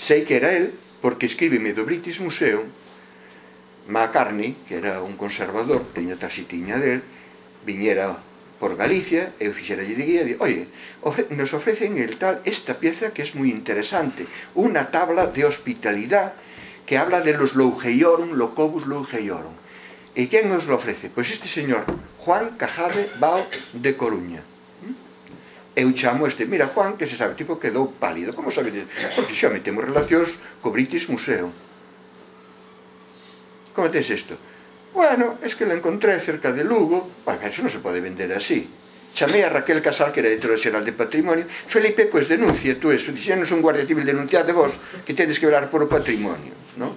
Sei que era el, porque escríbeme do British Museum McCartney, que era un conservador, teña taxitiña del, viñera por Galicia, eu fixera de guía, e di, oye, ofre nos ofrecen el tal esta pieza que es moi interesante, unha tabla de hospitalidad que habla de los lougeiorum, locobus lougeiorum. E quen nos lo ofrece? Pois este señor, Juan Cajade Bao de Coruña eu chamo este, mira Juan, que se sabe, tipo quedou pálido, como sabedes? Porque xa metemos relacións co British Museum. Como tes isto? Bueno, es que la encontré cerca de Lugo, bueno, eso non se pode vender así. Chamei a Raquel Casal, que era editora xeral de patrimonio, Felipe, pois pues, denuncia tú eso, dixenos un guardia civil denunciade vos que tedes que velar por o patrimonio, non?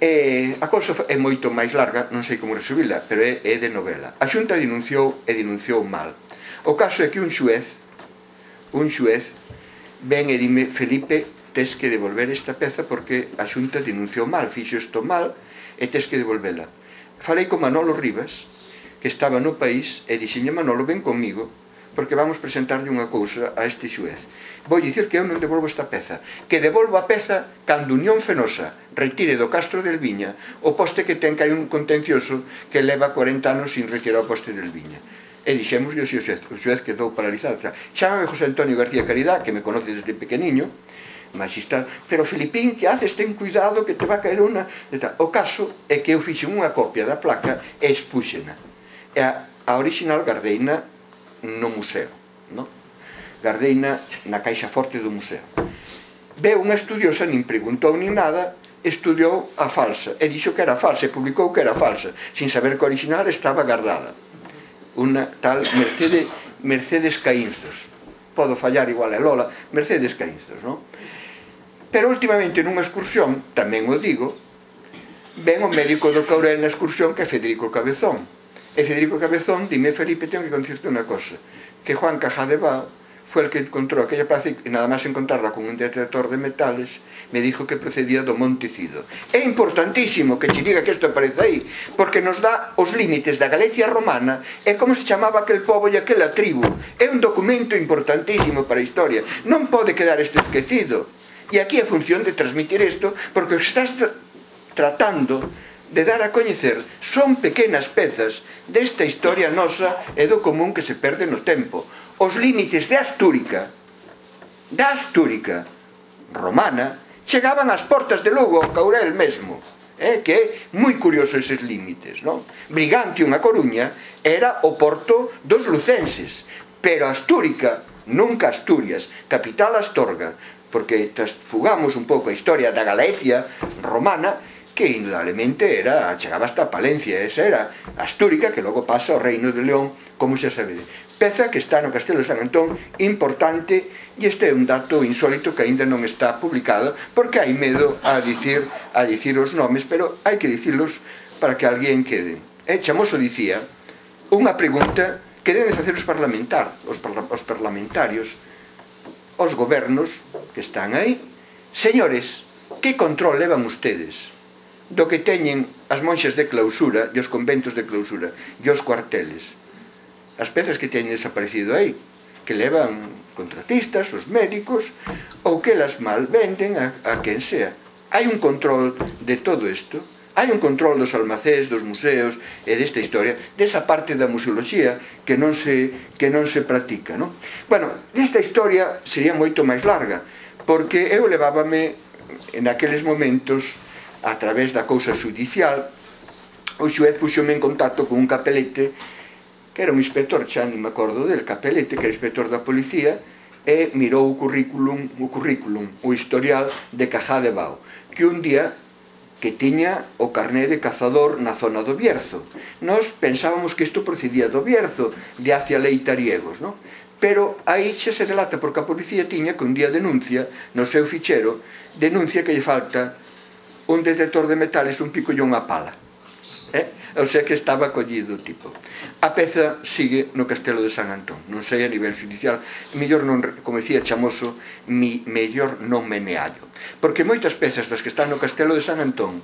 E a cousa é moito máis larga, non sei como resumila, pero é, é de novela. A Xunta denunciou e denunciou mal O caso é que un xuez, un xuez, ven e dime, Felipe, tes que devolver esta peza porque a xunta denunciou mal, fixo isto mal e tes que devolvela. Falei con Manolo Rivas, que estaba no país, e dixenlle Manolo, ven comigo, porque vamos presentarlle unha cousa a este xuez. Vou dicir que eu non devolvo esta peza, que devolvo a peza cando Unión Fenosa retire do Castro del Viña o poste que ten que hai un contencioso que leva 40 anos sin retirar o poste del Viña e dixemos que o xuez, o xuez quedou paralizado. O sea, José Antonio García Caridad, que me conoce desde pequeniño, magistrado, pero Filipín, que haces, ten cuidado que te va a caer unha... O caso é que eu fixe unha copia da placa e expúxena. E a, a original gardeina no museo, no? Gardeina na caixa forte do museo. Veu unha estudiosa, nin preguntou nin nada, estudiou a falsa e dixo que era falsa e publicou que era falsa, sin saber que a original estaba guardada unha tal Mercedes, Mercedes Caínzos. Podo fallar igual a Lola, Mercedes Caínzos, non? Pero últimamente nunha excursión, tamén o digo, ven o médico do Caurel na excursión que é Federico Cabezón. E Federico Cabezón dime, Felipe, tengo que contarte unha cosa, que Juan Cajadeba foi el que encontrou aquella plaza e nada máis encontrarla con un detector de metales me dijo que procedía do Monte Cido. É importantísimo que che diga que isto aparece aí, porque nos dá os límites da Galicia romana e como se chamaba aquel povo e aquela tribu. É un documento importantísimo para a historia. Non pode quedar isto esquecido. E aquí a función de transmitir isto, porque estás tratando de dar a coñecer son pequenas pezas desta historia nosa e do común que se perde no tempo. Os límites de Astúrica, da Astúrica romana, chegaban ás portas de Lugo, Caurel mesmo, eh, que é moi curioso eses límites. Non? Brigantium, a Coruña, era o porto dos lucenses, pero Astúrica, nunca Asturias, capital Astorga, porque transfugamos un pouco a historia da Galicia romana, que indudablemente era, chegaba hasta Palencia, esa era Astúrica, que logo pasa ao Reino de León, como xa sabedes. Peza que está no Castelo de San Antón, importante, E este é un dato insólito que aínda non está publicado porque hai medo a dicir a dicir os nomes, pero hai que dicilos para que alguén quede. E Chamoso dicía unha pregunta que deben facer os parlamentar, os, parla, os parlamentarios, os gobernos que están aí. Señores, que control levan ustedes do que teñen as monxas de clausura e os conventos de clausura e os cuarteles? As pezas que teñen desaparecido aí, que levan contratistas, os médicos, ou que las mal venden a, a quen sea. Hai un control de todo isto, hai un control dos almacéns, dos museos e desta historia, desa parte da museoloxía que non se, que non se practica. Non? Bueno, desta historia sería moito máis larga, porque eu levábame en aqueles momentos a través da cousa judicial o xuez puxome en contacto con un capelete que era un inspector, xa non me acordo del, Capelete, que era inspector da policía, e mirou o currículum, o currículum, o historial de Cajá de Bao, que un día que tiña o carné de cazador na zona do Bierzo. Nós pensábamos que isto procedía do Bierzo, de hacia Leitariegos, non? Pero aí xa se relata porque a policía tiña que un día denuncia no seu fichero, denuncia que lle falta un detector de metales, un pico e unha pala (laughs) eh? ou sea que estaba collido o tipo. A peza sigue no castelo de San Antón. Non sei a nivel judicial mellor non, como dicía Chamoso mi mellor non meneallo. Porque moitas pezas das que están no castelo de San Antón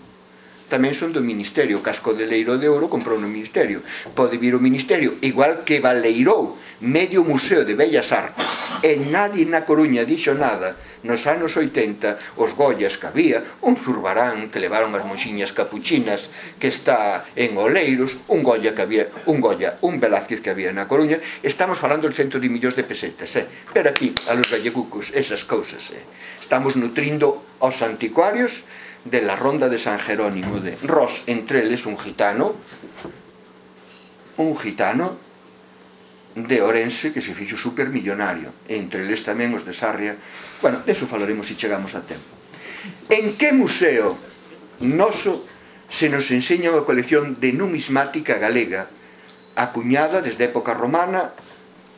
tamén son do Ministerio. O casco de Leiro de Ouro comprou no Ministerio. Pode vir o Ministerio igual que Valeirou medio museo de Bellas Artes. E nadie na Coruña dixo nada Nos anos 80, os gollas que había, un zurbarán que levaron as monxiñas capuchinas, que está en Oleiros, un golla que había, un golla, un Velázquez que había na Coruña, estamos falando de cento de millóns de pesetas, eh? pero aquí, a los gallegucos, esas cousas, eh? estamos nutrindo aos anticuarios de la ronda de San Jerónimo de Ros, entre eles un gitano, un gitano de Orense que se fixo supermillonario entre eles tamén os de Sarria. Bueno, deso eso falaremos se chegamos a tempo. En que museo noso se nos enseña unha colección de numismática galega acuñada desde a época romana?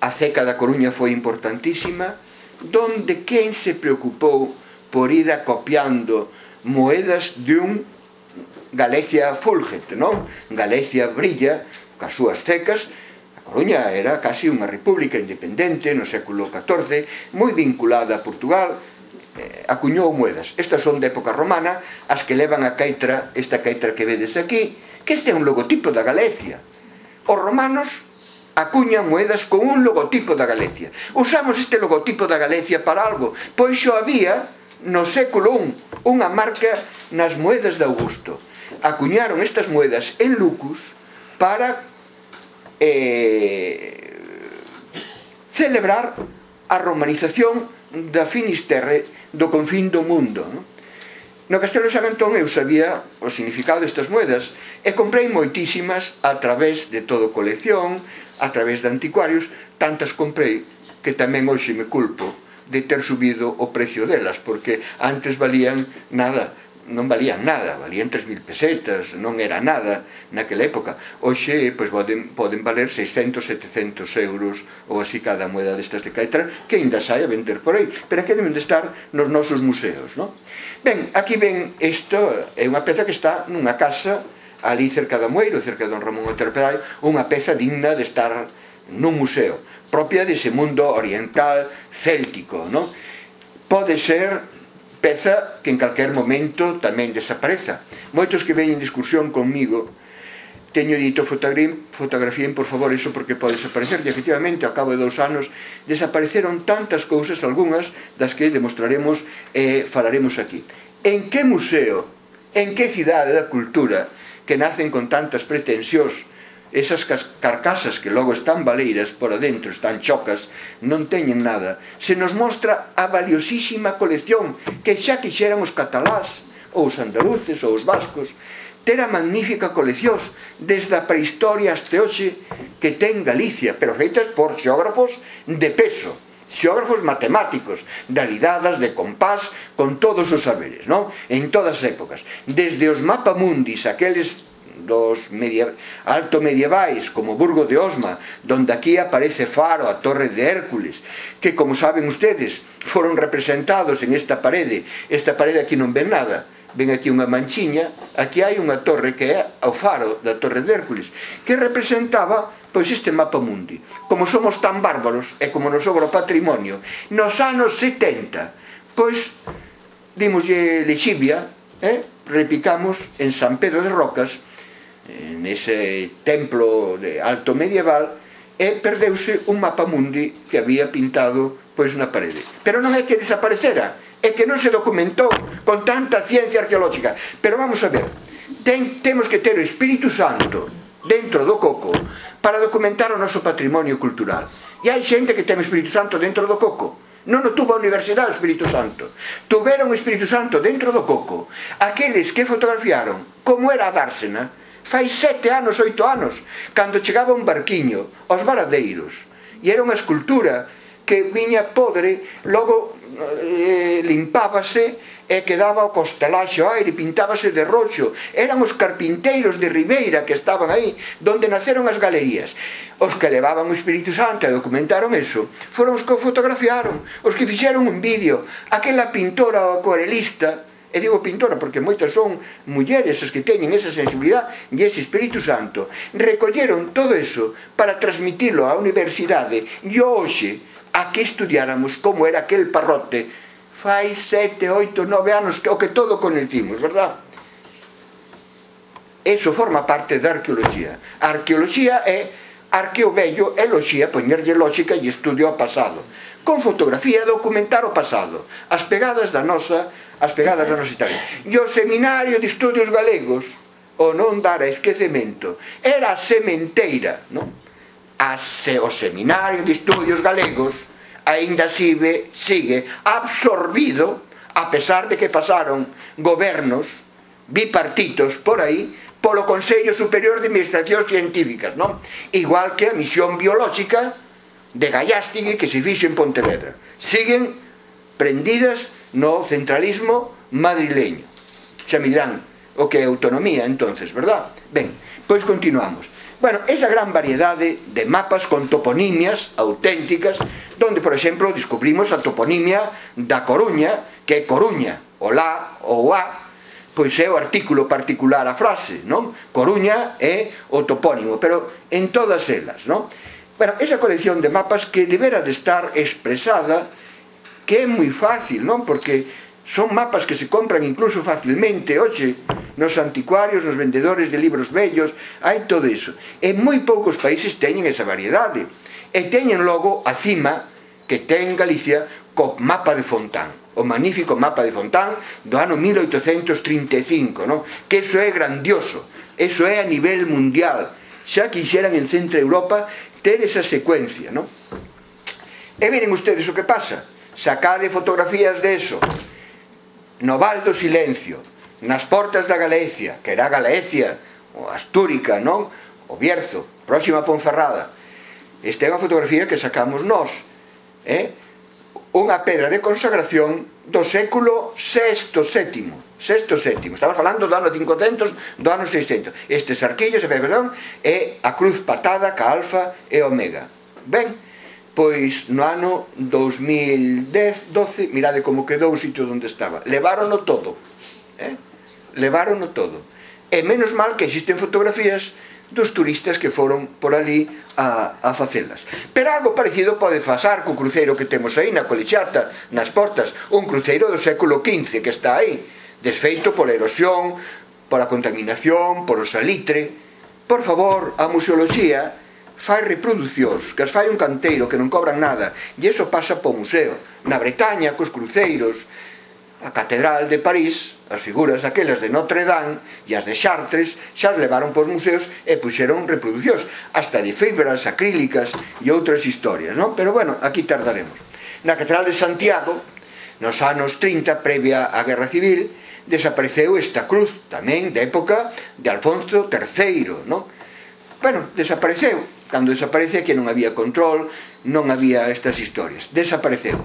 A ceca da Coruña foi importantísima. Donde quen se preocupou por ir acopiando moedas de un Galicia fulgente, non? Galicia brilla cas súas cecas Coruña era casi unha república independente no século XIV, moi vinculada a Portugal, eh, acuñou moedas. Estas son de época romana, as que levan a caitra, esta caitra que vedes aquí, que este é un logotipo da Galicia. Os romanos acuñan moedas con un logotipo da Galicia. Usamos este logotipo da Galicia para algo, pois xo había no século I unha marca nas moedas de Augusto. Acuñaron estas moedas en Lucus para eh, celebrar a romanización da Finisterre do confín do mundo. No Castelo de San Antón eu sabía o significado destas moedas e comprei moitísimas a través de todo colección, a través de anticuarios, tantas comprei que tamén hoxe me culpo de ter subido o precio delas, porque antes valían nada, non valían nada, valían 3.000 pesetas, non era nada naquela época. Hoxe, pois, poden, poden valer 600, 700 euros ou así cada moeda destas de Caetran, que ainda sai a vender por aí, pero que deben de estar nos nosos museos, non? Ben, aquí ven isto, é unha peza que está nunha casa ali cerca da Moeiro, cerca de Don Ramón Oterpedal, unha peza digna de estar nun museo, propia dese mundo oriental céltico, non? Pode ser peza que en calquer momento tamén desapareza. Moitos que veñen discusión comigo teño dito fotografíen por favor iso porque pode desaparecer e efectivamente ao cabo de dous anos desapareceron tantas cousas algunhas das que demostraremos e falaremos aquí en que museo en que cidade da cultura que nacen con tantas pretensións Esas carcasas que logo están baleiras por adentro están chocas, non teñen nada. Se nos mostra a valiosísima colección que xa quixeran os catalás, ou os andaluces, ou os vascos, ter a magnífica colección desde a prehistoria até hoxe que ten Galicia, pero feitas por xeógrafos de peso, xeógrafos matemáticos, dalidadas de compás con todos os saberes, non? En todas as épocas, desde os mapamundis, aqueles dos media, alto medievais como Burgo de Osma, donde aquí aparece Faro, a Torre de Hércules, que como saben ustedes, foron representados en esta parede. Esta parede aquí non ven nada, ven aquí unha manchiña, aquí hai unha torre que é o faro da Torre de Hércules, que representaba pois este mapa mundi. Como somos tan bárbaros e como nos sobra o patrimonio, nos anos 70, pois dimoslle lexibia, eh? repicamos en San Pedro de Rocas nese templo de alto medieval e perdeuse un mapa mundi que había pintado pois na parede. Pero non é que desaparecera, é que non se documentou con tanta ciencia arqueolóxica. Pero vamos a ver, ten, temos que ter o Espírito Santo dentro do coco para documentar o noso patrimonio cultural. E hai xente que ten o Espírito Santo dentro do coco, Non o tuvo a Universidade o Espírito Santo. Tuveron o Espírito Santo dentro do coco. Aqueles que fotografiaron como era a dársena, fai sete anos, oito anos, cando chegaba un barquiño aos varadeiros. E era unha escultura que viña podre, logo eh, limpábase e quedaba o costelaxe ao aire, pintábase de roxo. Eran os carpinteiros de Ribeira que estaban aí, donde naceron as galerías. Os que levaban o Espírito Santo e documentaron eso, foron os que o fotografiaron, os que fixeron un vídeo. Aquela pintora o acuarelista, e digo pintora porque moitas son mulleres as que teñen esa sensibilidade e ese Espírito Santo recolleron todo eso para transmitilo á universidade e hoxe a que estudiáramos como era aquel parrote fai sete, oito, nove anos que o que todo conectimos, verdad? Eso forma parte da arqueoloxía. A arqueoloxía é arqueo vello e loxía poñerlle lógica e estudio ao pasado. Con fotografía documentar o pasado, as pegadas da nosa as pegadas da nosa historia. E o Seminario de Estudios Galegos, o non dar a esquecemento, era a sementeira, non? A se, o Seminario de Estudios Galegos aínda sigue, sigue absorbido, a pesar de que pasaron gobernos bipartitos por aí, polo Consello Superior de Administracións Científicas, non? Igual que a misión biolóxica de Gallástegui que se fixo en Pontevedra. Siguen prendidas no centralismo madrileño. Xa me dirán o que é autonomía entonces, verdad? Ben, pois continuamos. Bueno, esa gran variedade de mapas con toponimias auténticas, donde, por exemplo, descubrimos a toponimia da Coruña, que é Coruña, o la ou a, pois é o artículo particular a frase, non? Coruña é o topónimo, pero en todas elas, non? Bueno, esa colección de mapas que debera de estar expresada que é moi fácil, non? Porque son mapas que se compran incluso facilmente hoxe nos anticuarios, nos vendedores de libros bellos, hai todo eso. En moi poucos países teñen esa variedade. E teñen logo a cima que ten Galicia co mapa de Fontán o magnífico mapa de Fontán do ano 1835, non? Que eso é grandioso, eso é a nivel mundial. Xa quixeran en Centro Europa ter esa secuencia, non? E miren ustedes o que pasa, Sacade fotografías deso. No Val do Silencio, nas portas da Galicia, que era Galicia, o Astúrica, non? O Bierzo, próxima a Ponferrada. Esta é unha fotografía que sacamos nós. Eh? Unha pedra de consagración do século VI, VII. Sexto sétimo, estamos falando do ano 500, do ano 600. Estes arquillos, e a cruz patada, ca alfa e omega. Ben, pois no ano 2010-12, mirade como quedou o sitio onde estaba. Levárono todo. Eh? Levárono todo. E menos mal que existen fotografías dos turistas que foron por ali a, a facelas. Pero algo parecido pode pasar co cruceiro que temos aí na Colechata, nas portas, un cruceiro do século XV que está aí, desfeito pola erosión, pola contaminación, polo salitre. Por favor, a museoloxía fai reproducións, que as fai un canteiro que non cobran nada, e iso pasa po museo, na Bretaña, cos cruceiros, a Catedral de París, as figuras aquelas de Notre Dame e as de Chartres xa as levaron pos museos e puxeron reproducións, hasta de fibras acrílicas e outras historias, non? Pero bueno, aquí tardaremos. Na Catedral de Santiago, nos anos 30, previa á Guerra Civil, desapareceu esta cruz, tamén da época de Alfonso III, non? Bueno, desapareceu, cando desaparece que non había control non había estas historias. Desapareceu.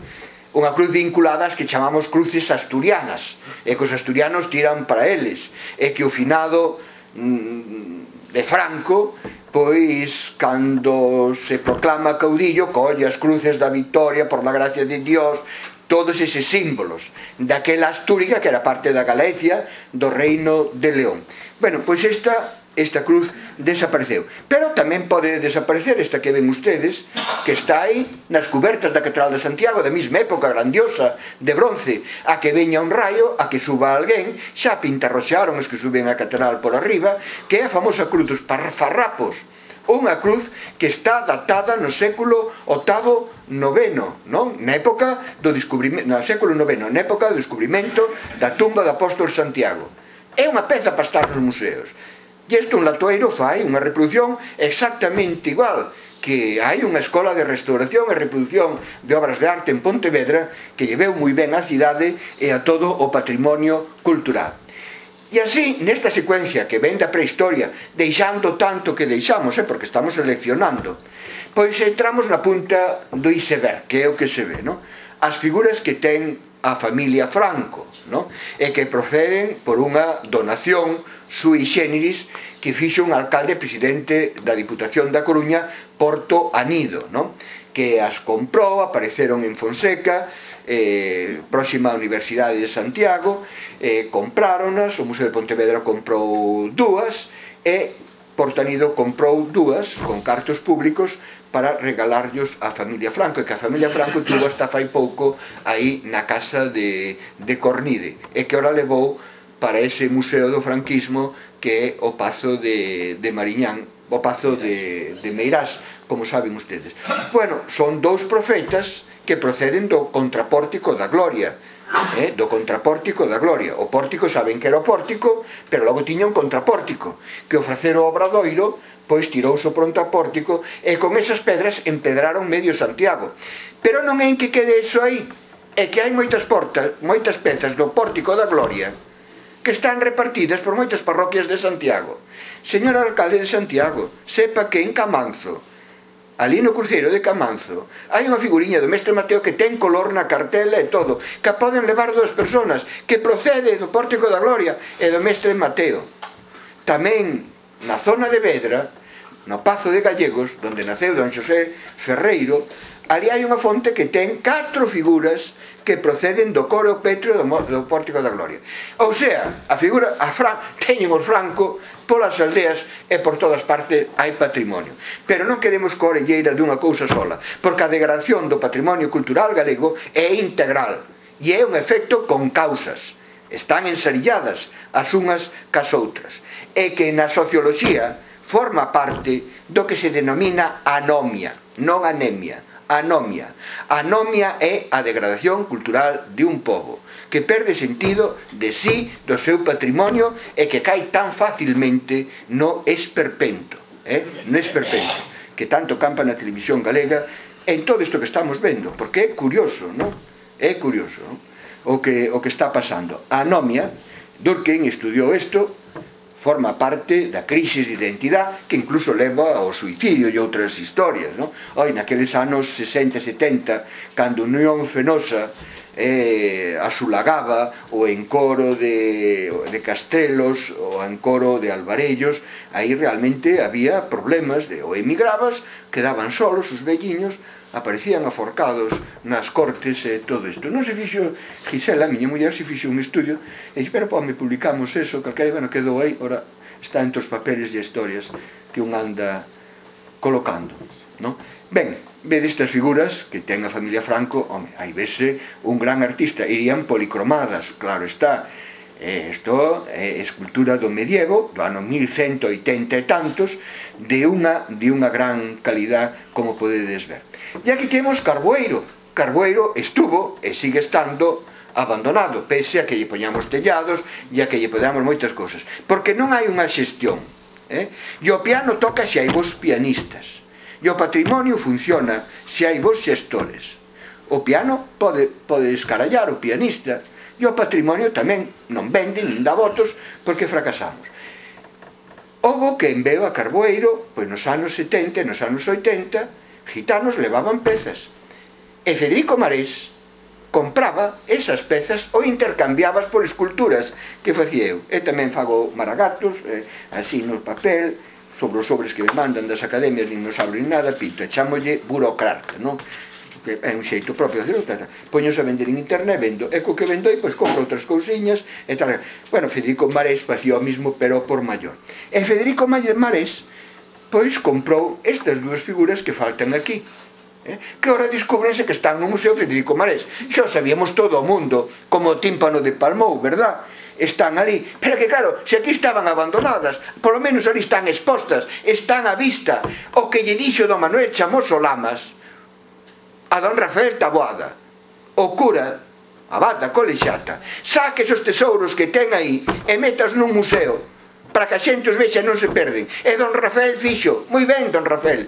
Unha cruz vinculada ás que chamamos cruces asturianas e que os asturianos tiran para eles e que o finado mm, de Franco pois cando se proclama caudillo colle as cruces da victoria por la gracia de Dios todos eses símbolos daquela Astúrica que era parte da Galicia do reino de León. Bueno, pois esta esta cruz desapareceu. Pero tamén pode desaparecer esta que ven ustedes, que está aí nas cubertas da Catedral de Santiago, da mesma época grandiosa, de bronce, a que veña un raio, a que suba alguén, xa pintarroxaron os que suben a catedral por arriba, que é a famosa cruz dos farrapos, unha cruz que está datada no século VIII noveno, non? Na época do descubrimento, no século noveno, na época do descubrimento da tumba do apóstol Santiago. É unha peza para estar nos museos. E isto un latoeiro fai unha reproducción exactamente igual que hai unha escola de restauración e reproducción de obras de arte en Pontevedra que lleveu moi ben a cidade e a todo o patrimonio cultural. E así, nesta secuencia que ven da prehistoria, deixando tanto que deixamos, eh, porque estamos seleccionando, pois entramos na punta do iceberg, que é o que se ve, no? as figuras que ten a familia Franco, no? e que proceden por unha donación sui xéneris que fixo un alcalde presidente da Diputación da Coruña Porto Anido, non? que as comprou, apareceron en Fonseca, eh, próxima á Universidade de Santiago, eh, compráronas, o Museo de Pontevedra comprou dúas, e Portanido comprou dúas con cartos públicos para regalarlos á familia Franco, e que a familia Franco tuvo hasta fai pouco aí na casa de, de Cornide, e que ora levou para ese museo do franquismo que é o Pazo de, de Mariñán, o Pazo de, de Meirás, como saben ustedes. Bueno, son dous profetas que proceden do contrapórtico da gloria, eh, do contrapórtico da gloria. O pórtico saben que era o pórtico, pero logo tiña un contrapórtico, que o fracero obradoiro pois tirouse o pórtico e con esas pedras empedraron medio Santiago. Pero non é en que quede iso aí, é que hai moitas portas, moitas pezas do pórtico da gloria que están repartidas por moitas parroquias de Santiago. Señor alcalde de Santiago, sepa que en Camanzo, ali no cruceiro de Camanzo, hai unha figuriña do mestre Mateo que ten color na cartela e todo, que a poden levar dúas personas, que procede do Pórtico da Gloria e do mestre Mateo. Tamén na zona de Vedra, no Pazo de Gallegos, onde naceu don Xosé Ferreiro, ali hai unha fonte que ten catro figuras que proceden do coro petro do, do pórtico da gloria. Ou sea, a figura a Fran, teñen os franco polas aldeas e por todas partes hai patrimonio. Pero non quedemos co orelleira dunha cousa sola, porque a degradación do patrimonio cultural galego é integral e é un efecto con causas. Están ensarilladas as unhas cas outras. E que na socioloxía forma parte do que se denomina anomia, non anemia anomia. Anomia é a degradación cultural de un povo que perde sentido de sí, do seu patrimonio e que cai tan facilmente no esperpento, eh? no esperpento, que tanto campa na televisión galega en todo isto que estamos vendo, porque é curioso, non? É curioso non? o que o que está pasando. Anomia, Durkheim estudiou isto forma parte da crisis de identidade que incluso leva ao suicidio e outras historias non? Oi, naqueles anos 60 70 cando Unión Fenosa eh, asulagaba o encoro de, de Castelos o encoro de Alvarellos aí realmente había problemas de, o emigrabas quedaban solos os velliños aparecían aforcados nas cortes e todo isto. Non se fixo Gisela, a miña muller, se fixo un estudio e dixo, pero pá, me publicamos eso, que aquel, bueno, quedou aí, ora está entre os papeles e historias que un anda colocando. Non? Ben, ve estas figuras que ten a familia Franco, home, hai vese un gran artista, irían policromadas, claro está, Isto é escultura do medievo, do ano 1180 e tantos, de unha, de unha gran calidad, como podedes ver. E aquí temos Carboeiro. Carboeiro estuvo e sigue estando abandonado, pese a que lle poñamos tellados e a que lle podamos moitas cousas. Porque non hai unha xestión. Eh? E o piano toca se hai vos pianistas. E o patrimonio funciona se hai vos xestores. O piano pode, pode escarallar o pianista e o patrimonio tamén non vende, nin dá votos, porque fracasamos. Houve que enveu a Carboeiro pois nos anos 70 e nos anos 80 gitanos levaban pezas. E Federico Marés compraba esas pezas ou intercambiabas por esculturas que facía eu. E tamén fago maragatos, eh, así no papel, sobre os sobres que me mandan das academias, nin nos abren nada, pito, e chamolle burocrata, non? que é un xeito propio de tata. Poños a vender en internet, vendo, e co que vendo aí, pois compro outras cousiñas, e tal. Bueno, Federico Marés facía o mismo, pero por maior. E Federico Marés pois comprou estas dúas figuras que faltan aquí eh? que ora descubrense que están no Museo Federico Marés. Xa o sabíamos todo o mundo, como o tímpano de Palmou, verdad? Están ali. Pero que claro, se aquí estaban abandonadas, polo menos ali están expostas, están á vista. O que lle dixo don Manuel Chamoso Lamas a don Rafael Taboada, o cura abad da colexata, saques os tesouros que ten aí e metas nun museo para que a xente os vexa non se perden. E don Rafael fixo, moi ben don Rafael.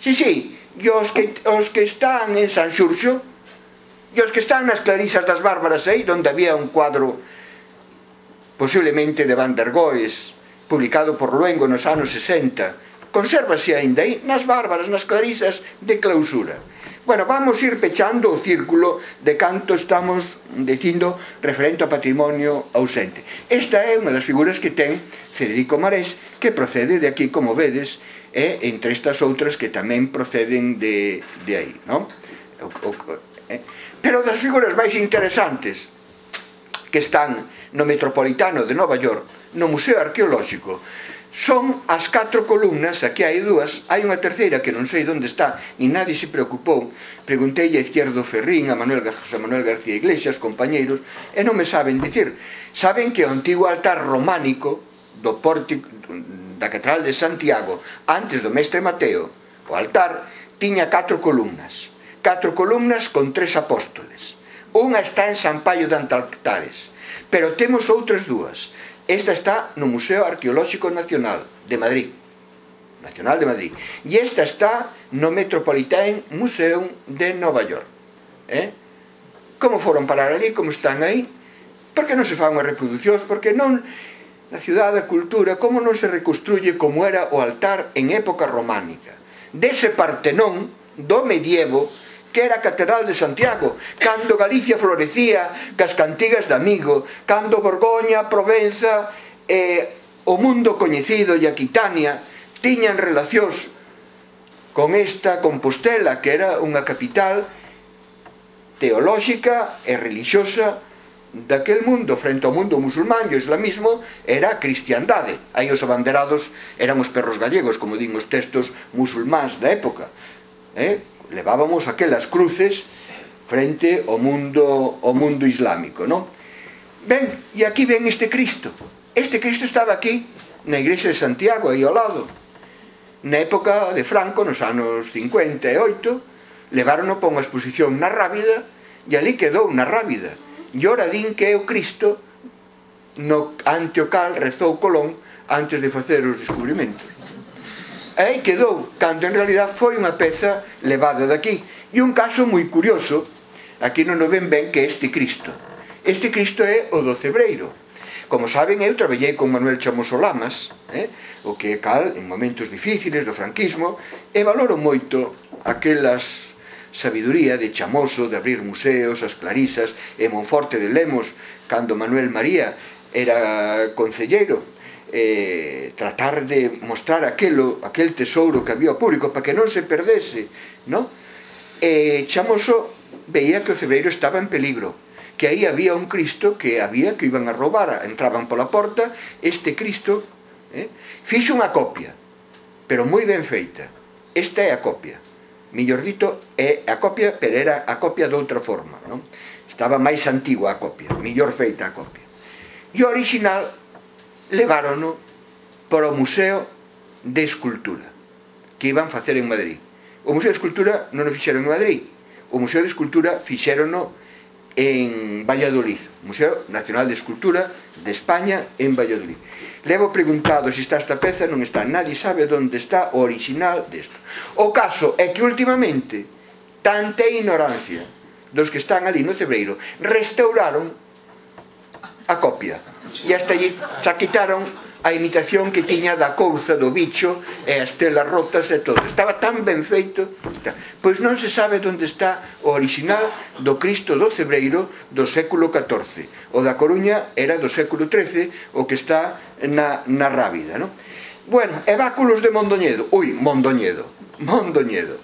Si, si, e os que, os que están en San Xurxo e os que están nas Clarisas das Bárbaras aí donde había un cuadro posiblemente de Van der Goes publicado por Luengo nos anos 60 consérvase aínda aí nas Bárbaras, nas Clarisas de clausura. Bueno, vamos ir pechando o círculo de canto estamos dicindo referente ao patrimonio ausente. Esta é unha das figuras que ten Federico Marés, que procede de aquí, como vedes, e entre estas outras que tamén proceden de, de aí, non? O, o, eh? Pero das figuras máis interesantes que están no Metropolitano de Nova York, no Museo Arqueolóxico, son as catro columnas, aquí hai dúas, hai unha terceira que non sei onde está, ni nadie se preocupou. Preguntei a Izquierdo Ferrín, a Manuel, a José Manuel García Iglesias, compañeiros, e non me saben dicir. Saben que o antigo altar románico do pórtico da Catedral de Santiago, antes do mestre Mateo, o altar tiña catro columnas. Catro columnas con tres apóstoles. Unha está en San Paio de Antaltares, pero temos outras dúas Esta está no Museo Arqueolóxico Nacional de Madrid. Nacional de Madrid. E esta está no Metropolitan Museum de Nova York. Eh? Como foron parar ali? Como están aí? Por que non se fan as reproduccións? Porque non na cidade a cultura como non se reconstruye como era o altar en época románica. Dese Partenón do medievo que era a Catedral de Santiago, cando Galicia florecía cas cantigas de amigo, cando Borgoña, Provenza e o mundo coñecido e Aquitania tiñan relacións con esta Compostela, que era unha capital teolóxica e religiosa daquel mundo frente ao mundo musulmán e o islamismo era a cristiandade aí os abanderados eran os perros gallegos como din os textos musulmáns da época eh? levábamos aquelas cruces frente ao mundo ao mundo islámico, non? Ben, e aquí ven este Cristo. Este Cristo estaba aquí na igrexa de Santiago aí ao lado. Na época de Franco, nos anos 58, levárono para unha exposición na Rábida e ali quedou na Rábida. E ora din que é o Cristo no ante o cal rezou Colón antes de facer os descubrimentos aí quedou, cando en realidad foi unha peza levada daqui. E un caso moi curioso, aquí non o ven ben que este Cristo. Este Cristo é o do Cebreiro. Como saben, eu traballei con Manuel Chamoso Lamas, eh? o que cal en momentos difíciles do franquismo, e valoro moito aquelas sabiduría de Chamoso, de abrir museos, as Clarisas e Monforte de Lemos, cando Manuel María era concelleiro eh, tratar de mostrar aquelo, aquel tesouro que había ao público para que non se perdese, non? E Chamoso veía que o cebreiro estaba en peligro, que aí había un Cristo que había que iban a roubar, entraban pola porta, este Cristo eh, fixo unha copia, pero moi ben feita. Esta é a copia. Millor dito, é a copia, pero era a copia de outra forma, non? Estaba máis antigua a copia, millor feita a copia. E o original levárono para o Museo de Escultura que iban facer en Madrid. O Museo de Escultura non o fixeron en Madrid, o Museo de Escultura fixérono en Valladolid, Museo Nacional de Escultura de España en Valladolid. Levo preguntado se está esta peza, non está, nadie sabe onde está o original desto. O caso é que últimamente tanta ignorancia dos que están ali no Cebreiro restauraron a copia. E hasta allí xa quitaron a imitación que tiña da couza do bicho e as telas rotas e todo. Estaba tan ben feito. Pois non se sabe onde está o original do Cristo do Cebreiro do século XIV o da Coruña era do século XIII o que está na, na Rábida non? bueno, e báculos de Mondoñedo. Ui, Mondoñedo. Mondoñedo.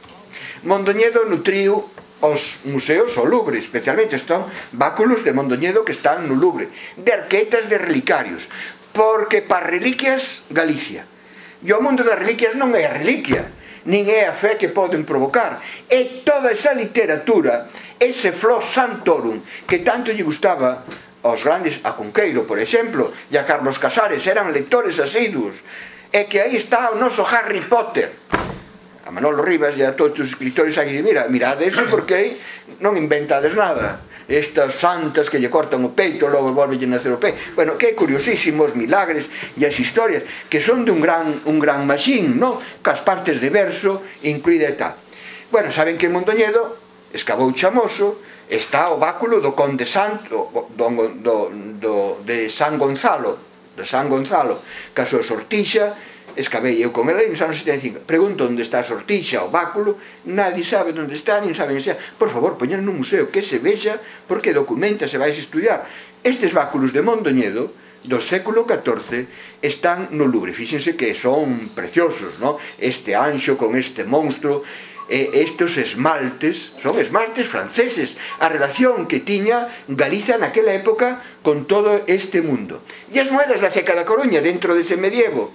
Mondoñedo nutriu os museos o Louvre, especialmente están báculos de Mondoñedo que están no Louvre, de arquetas de relicarios, porque para reliquias Galicia. E o mundo das reliquias non é a reliquia, nin é a fe que poden provocar. É toda esa literatura, ese flor santorum, que tanto lle gustaba aos grandes, a Conqueiro, por exemplo, e a Carlos Casares, eran lectores asiduos. É que aí está o noso Harry Potter a Manolo Rivas e a todos os escritores aquí, mira, mirades porque non inventades nada. Estas santas que lle cortan o peito logo volve lle nacer o peito bueno, que curiosísimos milagres e as historias que son dun gran, un gran machín no? cas partes de verso incluída e tal. Bueno, saben que en Mondoñedo escavou chamoso está o báculo do conde santo do, do, do, de San Gonzalo de San Gonzalo que a súa sortixa escavei eu con ela nos anos 75 pregunto onde está a sortixa, o báculo nadie sabe onde está, nin saben se por favor, poñer nun museo que se vexa porque documenta se vais estudiar estes báculos de Mondoñedo do século XIV están no Louvre fíxense que son preciosos no? este anxo con este monstro e estos esmaltes, son esmaltes franceses, a relación que tiña Galiza naquela época con todo este mundo. E as moedas da ceca da Coruña dentro dese medievo,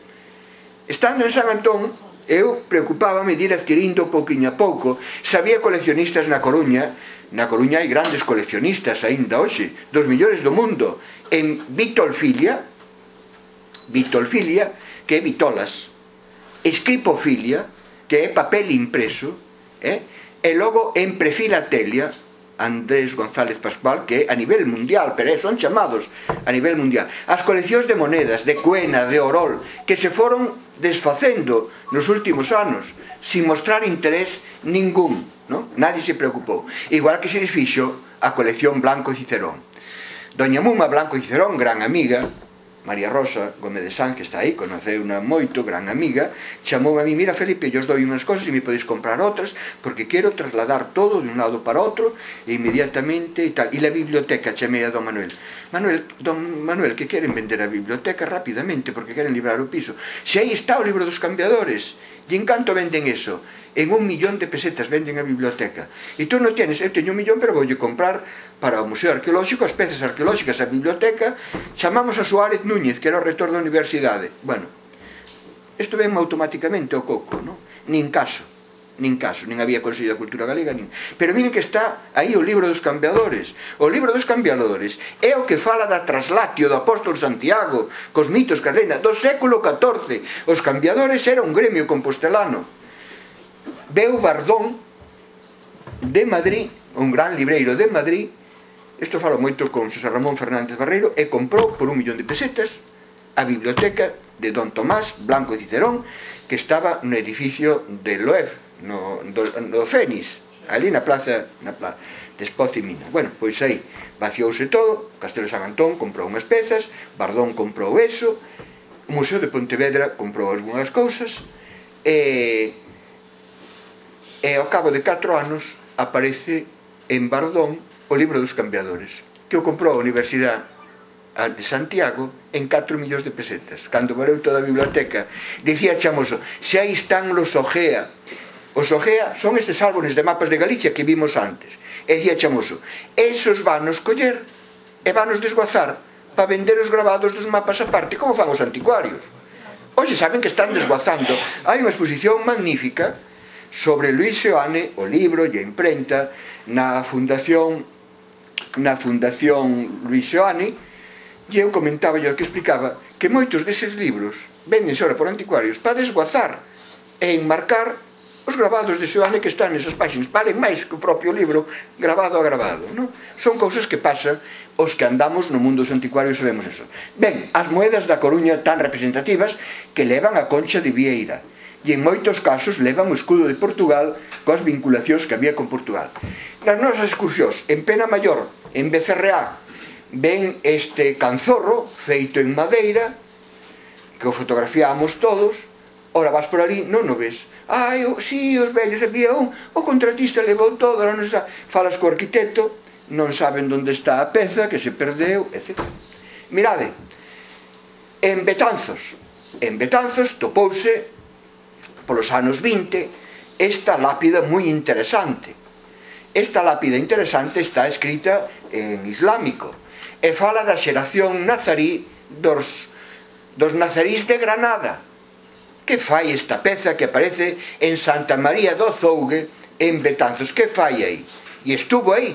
Estando en San Antón, eu preocupábame de ir adquirindo pouquiño a pouco. Sabía coleccionistas na Coruña, na Coruña hai grandes coleccionistas aínda hoxe, dos millores do mundo, en Vitolfilia, Vitolfilia, que é vitolas, escripofilia, que é papel impreso, eh? e logo en prefilatelia, Andrés González Pascual, que é a nivel mundial, pero eh, son chamados a nivel mundial. As coleccións de monedas, de cuena, de orol, que se foron desfacendo nos últimos anos sin mostrar interés ningún no? nadie se preocupou igual que se desfixo a colección Blanco Cicerón Doña Muma Blanco Cicerón, gran amiga María Rosa Gómez de Sanz, que está aí, conoceu unha moito, gran amiga, chamou a mí, mira Felipe, eu os doi unhas cosas e me podes comprar outras, porque quero trasladar todo de un lado para outro, e inmediatamente e tal. E la biblioteca chamei a don Manuel. Manuel, don Manuel, que queren vender a biblioteca rapidamente, porque queren librar o piso. Se aí está o libro dos cambiadores, e en canto venden eso? En un millón de pesetas venden a biblioteca. E tú non tienes, eu teño un millón, pero voulle comprar para o Museo Arqueolóxico, as pezas arqueolóxicas a biblioteca, chamamos a Suárez Núñez, que era o rector da universidade. Bueno, isto ven automáticamente o coco, non? Nin caso, nin caso, nin había Consello da Cultura Galega, nin... Pero miren que está aí o libro dos cambiadores. O libro dos cambiadores é o que fala da traslatio do apóstol Santiago, cos mitos que do século XIV. Os cambiadores era un gremio compostelano. Veu Bardón de Madrid, un gran libreiro de Madrid, Isto falo moito con Xosé Ramón Fernández Barreiro e comprou por un millón de pesetas a biblioteca de Don Tomás Blanco de Cicerón que estaba no edificio de Loef, no, do, no Fénix, ali na plaza, na plaza de Espoz e Mina. Bueno, pois aí vaciouse todo, Castelo San Antón comprou unhas pezas, Bardón comprou eso, o Museo de Pontevedra comprou algunhas cousas, e, e ao cabo de 4 anos aparece en Bardón o libro dos cambiadores, que o comprou a Universidade de Santiago en 4 millóns de pesetas. Cando valeu toda a biblioteca, dicía Chamoso, se aí están los Ojea. Os Ojea son estes álbumes de mapas de Galicia que vimos antes. E dicía Chamoso, esos vanos coller e vanos desguazar para vender os grabados dos mapas aparte, como fan os anticuarios. Oxe, saben que están desguazando. Hai unha exposición magnífica sobre Luis Seoane, o libro e a imprenta, na Fundación na Fundación Luis Xoani e eu comentaba yo que explicaba que moitos deses libros vendense ora por anticuarios para desguazar e enmarcar os gravados de Xoane que están nesas páxinas. Valen máis que o propio libro gravado a gravado non? son cousas que pasan os que andamos no mundo dos anticuarios sabemos eso. Ben, as moedas da Coruña tan representativas que levan a concha de Vieira e en moitos casos levan o escudo de Portugal coas vinculacións que había con Portugal. Nas nosas excursións, en Pena Maior, en Becerreá, ven este canzorro feito en madeira, que o fotografiamos todos, ora vas por ali, non o ves. Ai, o, si, os vellos, había un, o contratista levou todo, non sa... falas co arquitecto, non saben onde está a peza, que se perdeu, etc. Mirade, en Betanzos, en Betanzos topouse polos anos 20 esta lápida moi interesante. Esta lápida interesante está escrita en islámico e fala da xeración nazarí dos, dos nazarís de Granada. Que fai esta peza que aparece en Santa María do Zougue en Betanzos? Que fai aí? E estuvo aí.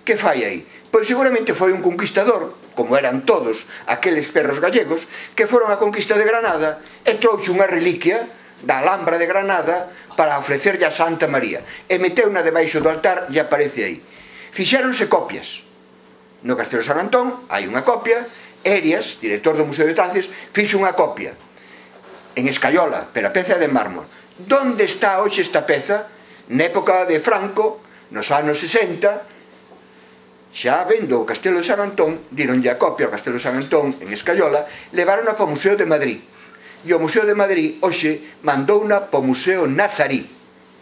Que fai aí? Pois seguramente foi un conquistador, como eran todos aqueles perros gallegos, que foron a conquista de Granada e trouxe unha reliquia da Alhambra de Granada para ofrecerlle a Santa María. E meteuna debaixo do altar e aparece aí. Fixéronse copias. No Castelo San Antón hai unha copia Erias, director do Museo de Tacios fixo unha copia en escayola, pero a peza é de mármol. Donde está hoxe esta peza? Na época de Franco nos anos 60 xa vendo o Castelo de San Antón, dironlle a copia ao Castelo de San Antón en Escayola, levaron para o Museo de Madrid e o Museo de Madrid hoxe mandouna po Museo Nazarí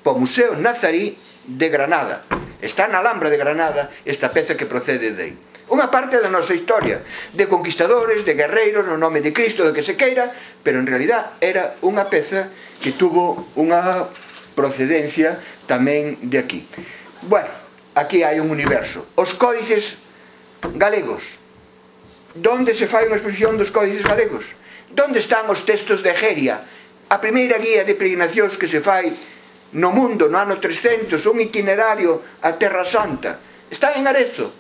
po Museo Nazarí de Granada está na Alhambra de Granada esta peza que procede de aí unha parte da nosa historia de conquistadores, de guerreiros, no nome de Cristo, do que se queira, pero en realidad era unha peza que tuvo unha procedencia tamén de aquí. Bueno, aquí hai un universo. Os códices galegos. Donde se fai unha exposición dos códices galegos? Donde están os textos de Egeria? A primeira guía de peregrinacións que se fai no mundo no ano 300, un itinerario a Terra Santa. Está en Arezo,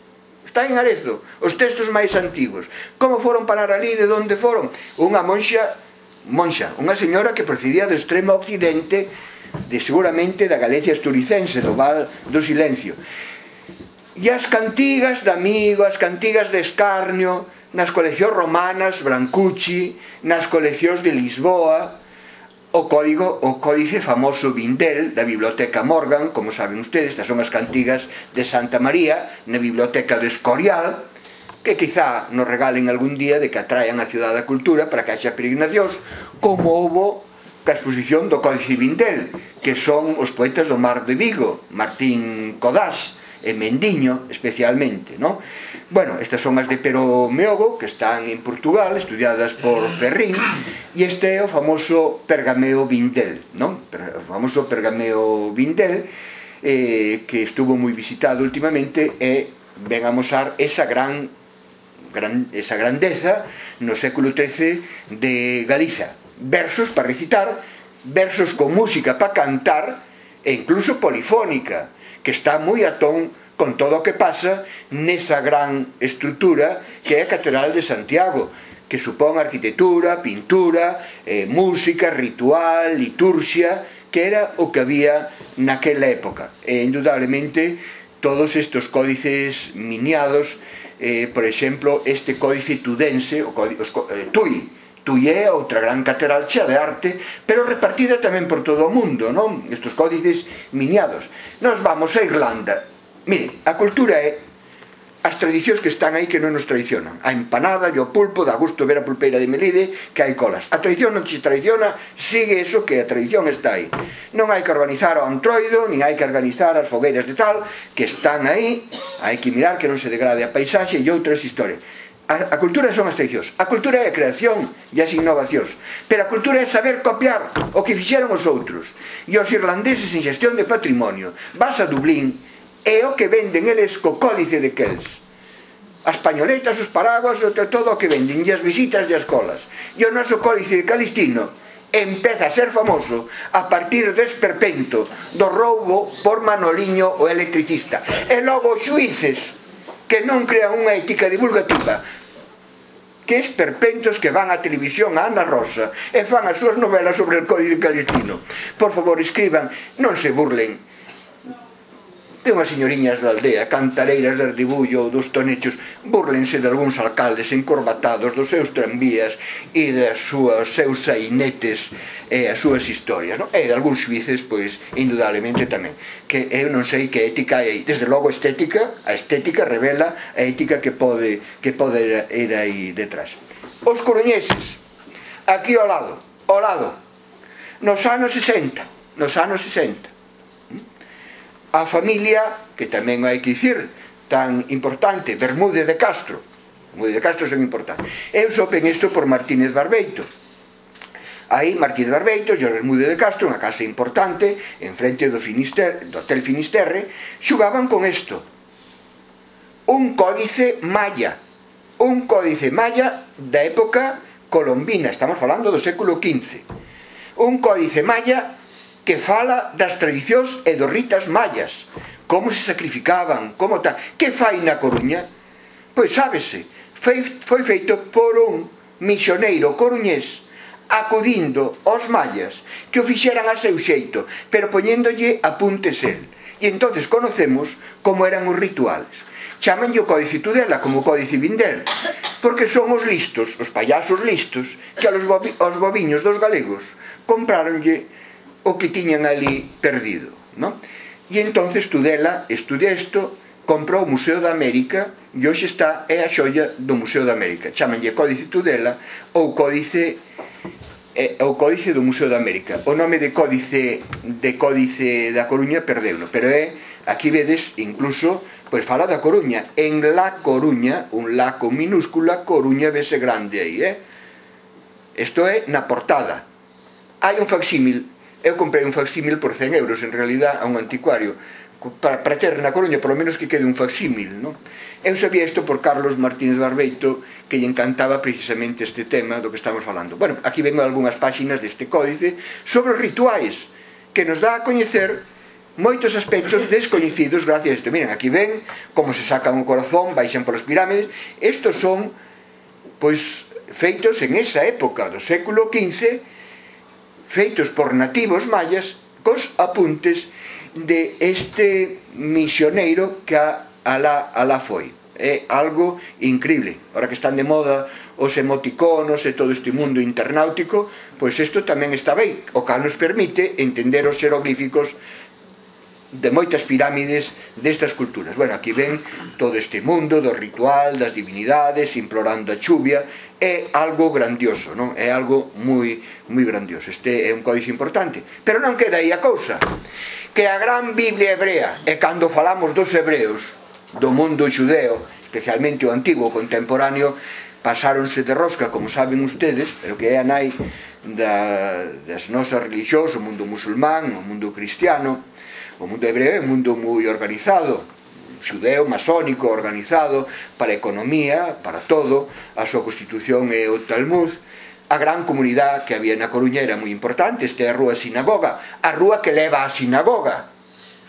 está en Arezo, os textos máis antigos. Como foron parar ali, de onde foron? Unha monxa, monxa, unha señora que procedía do extremo occidente, de seguramente da Galicia asturicense, do Val do Silencio. E as cantigas de amigo, as cantigas de escarnio, nas coleccións romanas, Brancucci, nas coleccións de Lisboa, o código o códice famoso Vindel da Biblioteca Morgan, como saben ustedes, estas son as cantigas de Santa María na Biblioteca do Escorial, que quizá nos regalen algún día de que atraian a Ciudad da Cultura para que haxa peregrinacións, como houve ca exposición do Códice Vindel, que son os poetas do Mar de Vigo, Martín Codás, e Mendiño especialmente, non? Bueno, estas son as de Pero Meogo que están en Portugal, estudiadas por Ferrín, e este é o famoso Pergameo Vindel, non? O famoso Pergameo Vindel eh, que estuvo moi visitado últimamente e ven a mostrar esa gran, gran esa grandeza no século XIII de Galiza. Versos para recitar, versos con música para cantar e incluso polifónica que está moi a ton con todo o que pasa nesa gran estrutura que é a Catedral de Santiago, que supón arquitectura, pintura, eh, música, ritual, liturxia, que era o que había naquela época. E, indudablemente, todos estes códices miniados, eh, por exemplo, este códice tudense, o códice, os, eh, Tui, Tui é outra gran catedral chea de arte, pero repartida tamén por todo o mundo, non? Estos códices miniados. Nos vamos a Irlanda. Mire, a cultura é as tradicións que están aí que non nos traicionan. A empanada e o pulpo, da gusto ver a pulpeira de Melide, que hai colas. A tradición non se traiciona, sigue eso que a tradición está aí. Non hai que organizar o antroido, nin hai que organizar as fogueiras de tal, que están aí, hai que mirar que non se degrade a paisaxe e outras historias A, a cultura son as tradicións A cultura é a creación e as innovacións. Pero a cultura é saber copiar o que fixeron os outros. E os irlandeses en xestión de patrimonio. Vas a Dublín É o que venden eles co códice de Kells. As pañoletas, os paraguas, todo o que venden. E as visitas de as colas. E o noso códice de Calistino empeza a ser famoso a partir do esperpento do roubo por Manoliño o electricista. E logo os xuíces que non crean unha ética divulgativa que esperpentos que van á televisión a Ana Rosa e fan as súas novelas sobre o código calistino. Por favor, escriban, non se burlen de unhas señoriñas da aldea, cantareiras de ribullo ou dos tonechos, burlense de algúns alcaldes encorbatados dos seus tranvías e das súas seus sainetes e as súas historias, non? E de algúns suíces, pois, indudablemente tamén. Que eu non sei que ética é aí. Desde logo estética, a estética revela a ética que pode, que pode ir aí detrás. Os coruñeses, aquí ao lado, ao lado, nos anos 60, nos anos 60, a familia, que tamén hai que dicir, tan importante, Bermúdez de Castro. Bermúdez de Castro son importantes. Eu sopen isto por Martínez Barbeito. Aí Martínez Barbeito, Jorge Bermúdez de Castro, unha casa importante, en frente do, Finister, do Hotel Finisterre, xugaban con isto. Un códice maya. Un códice maya da época colombina, estamos falando do século XV. Un códice maya que fala das tradicións e dos ritas mayas como se sacrificaban, como tal. Que fai na Coruña? Pois sábese, foi, foi feito por un misioneiro coruñés acudindo aos mayas que o fixeran a seu xeito, pero poñéndolle apuntes el. E entonces conocemos como eran os rituales. Chamanlle o códice Tudela como códice Vindel, porque son os listos, os payasos listos, que aos bobi, aos bobiños dos galegos compráronlle o que tiñan ali perdido non? e entonces Tudela estudia isto comprou o Museo da América e hoxe está é a xoia do Museo da América chamanlle Códice Tudela ou Códice eh, é o Códice do Museo da América. O nome de Códice de Códice da Coruña perdeuno, pero é aquí vedes incluso pois fala da Coruña, en La Coruña, un la con minúscula, Coruña vese grande aí, eh? Isto é na portada. Hai un facsímil eu comprei un facsímil por 100 euros en realidad a un anticuario para, para ter na Coruña polo menos que quede un facsímil non? eu sabía isto por Carlos Martínez Barbeito que lle encantaba precisamente este tema do que estamos falando bueno, aquí vengo algunhas páxinas deste códice sobre os rituais que nos dá a coñecer moitos aspectos descoñecidos gracias a isto. Miren, aquí ven como se sacan o corazón, baixan polas pirámides. Estos son, pois, feitos en esa época do século XV feitos por nativos mayas cos apuntes de este misioneiro que a, alá, alá foi é algo increíble ahora que están de moda os emoticonos e todo este mundo internautico pois isto tamén está ben o cal nos permite entender os xeroglíficos de moitas pirámides destas culturas. Bueno, aquí ven todo este mundo do ritual, das divinidades, implorando a chuvia, é algo grandioso, non? É algo moi moi grandioso. Este é un códice importante, pero non queda aí a cousa. Que a gran Biblia hebrea, e cando falamos dos hebreos, do mundo xudeo, especialmente o antigo o contemporáneo, pasáronse de rosca, como saben ustedes, pero que é a nai da, das nosas religións, o mundo musulmán, o mundo cristiano, o mundo hebreo é un mundo moi organizado, xudeo, masónico, organizado, para a economía, para todo, a súa constitución é o Talmud, a gran comunidade que había na Coruña era moi importante, esta é a rúa sinagoga, a rúa que leva á sinagoga,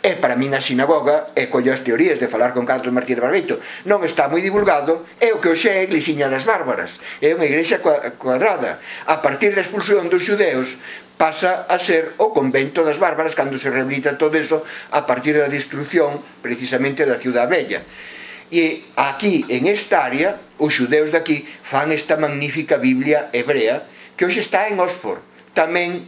E para min a sinagoga e collo as teorías de falar con Carlos Martínez Barbeito. Non está moi divulgado é o que hoxe é a Iglesiña das Bárbaras. É unha igrexa cuadrada. A partir da expulsión dos xudeos pasa a ser o convento das bárbaras cando se rehabilita todo eso a partir da destrucción precisamente da ciudad bella e aquí en esta área os xudeus daqui fan esta magnífica Biblia hebrea que hoxe está en Oxford tamén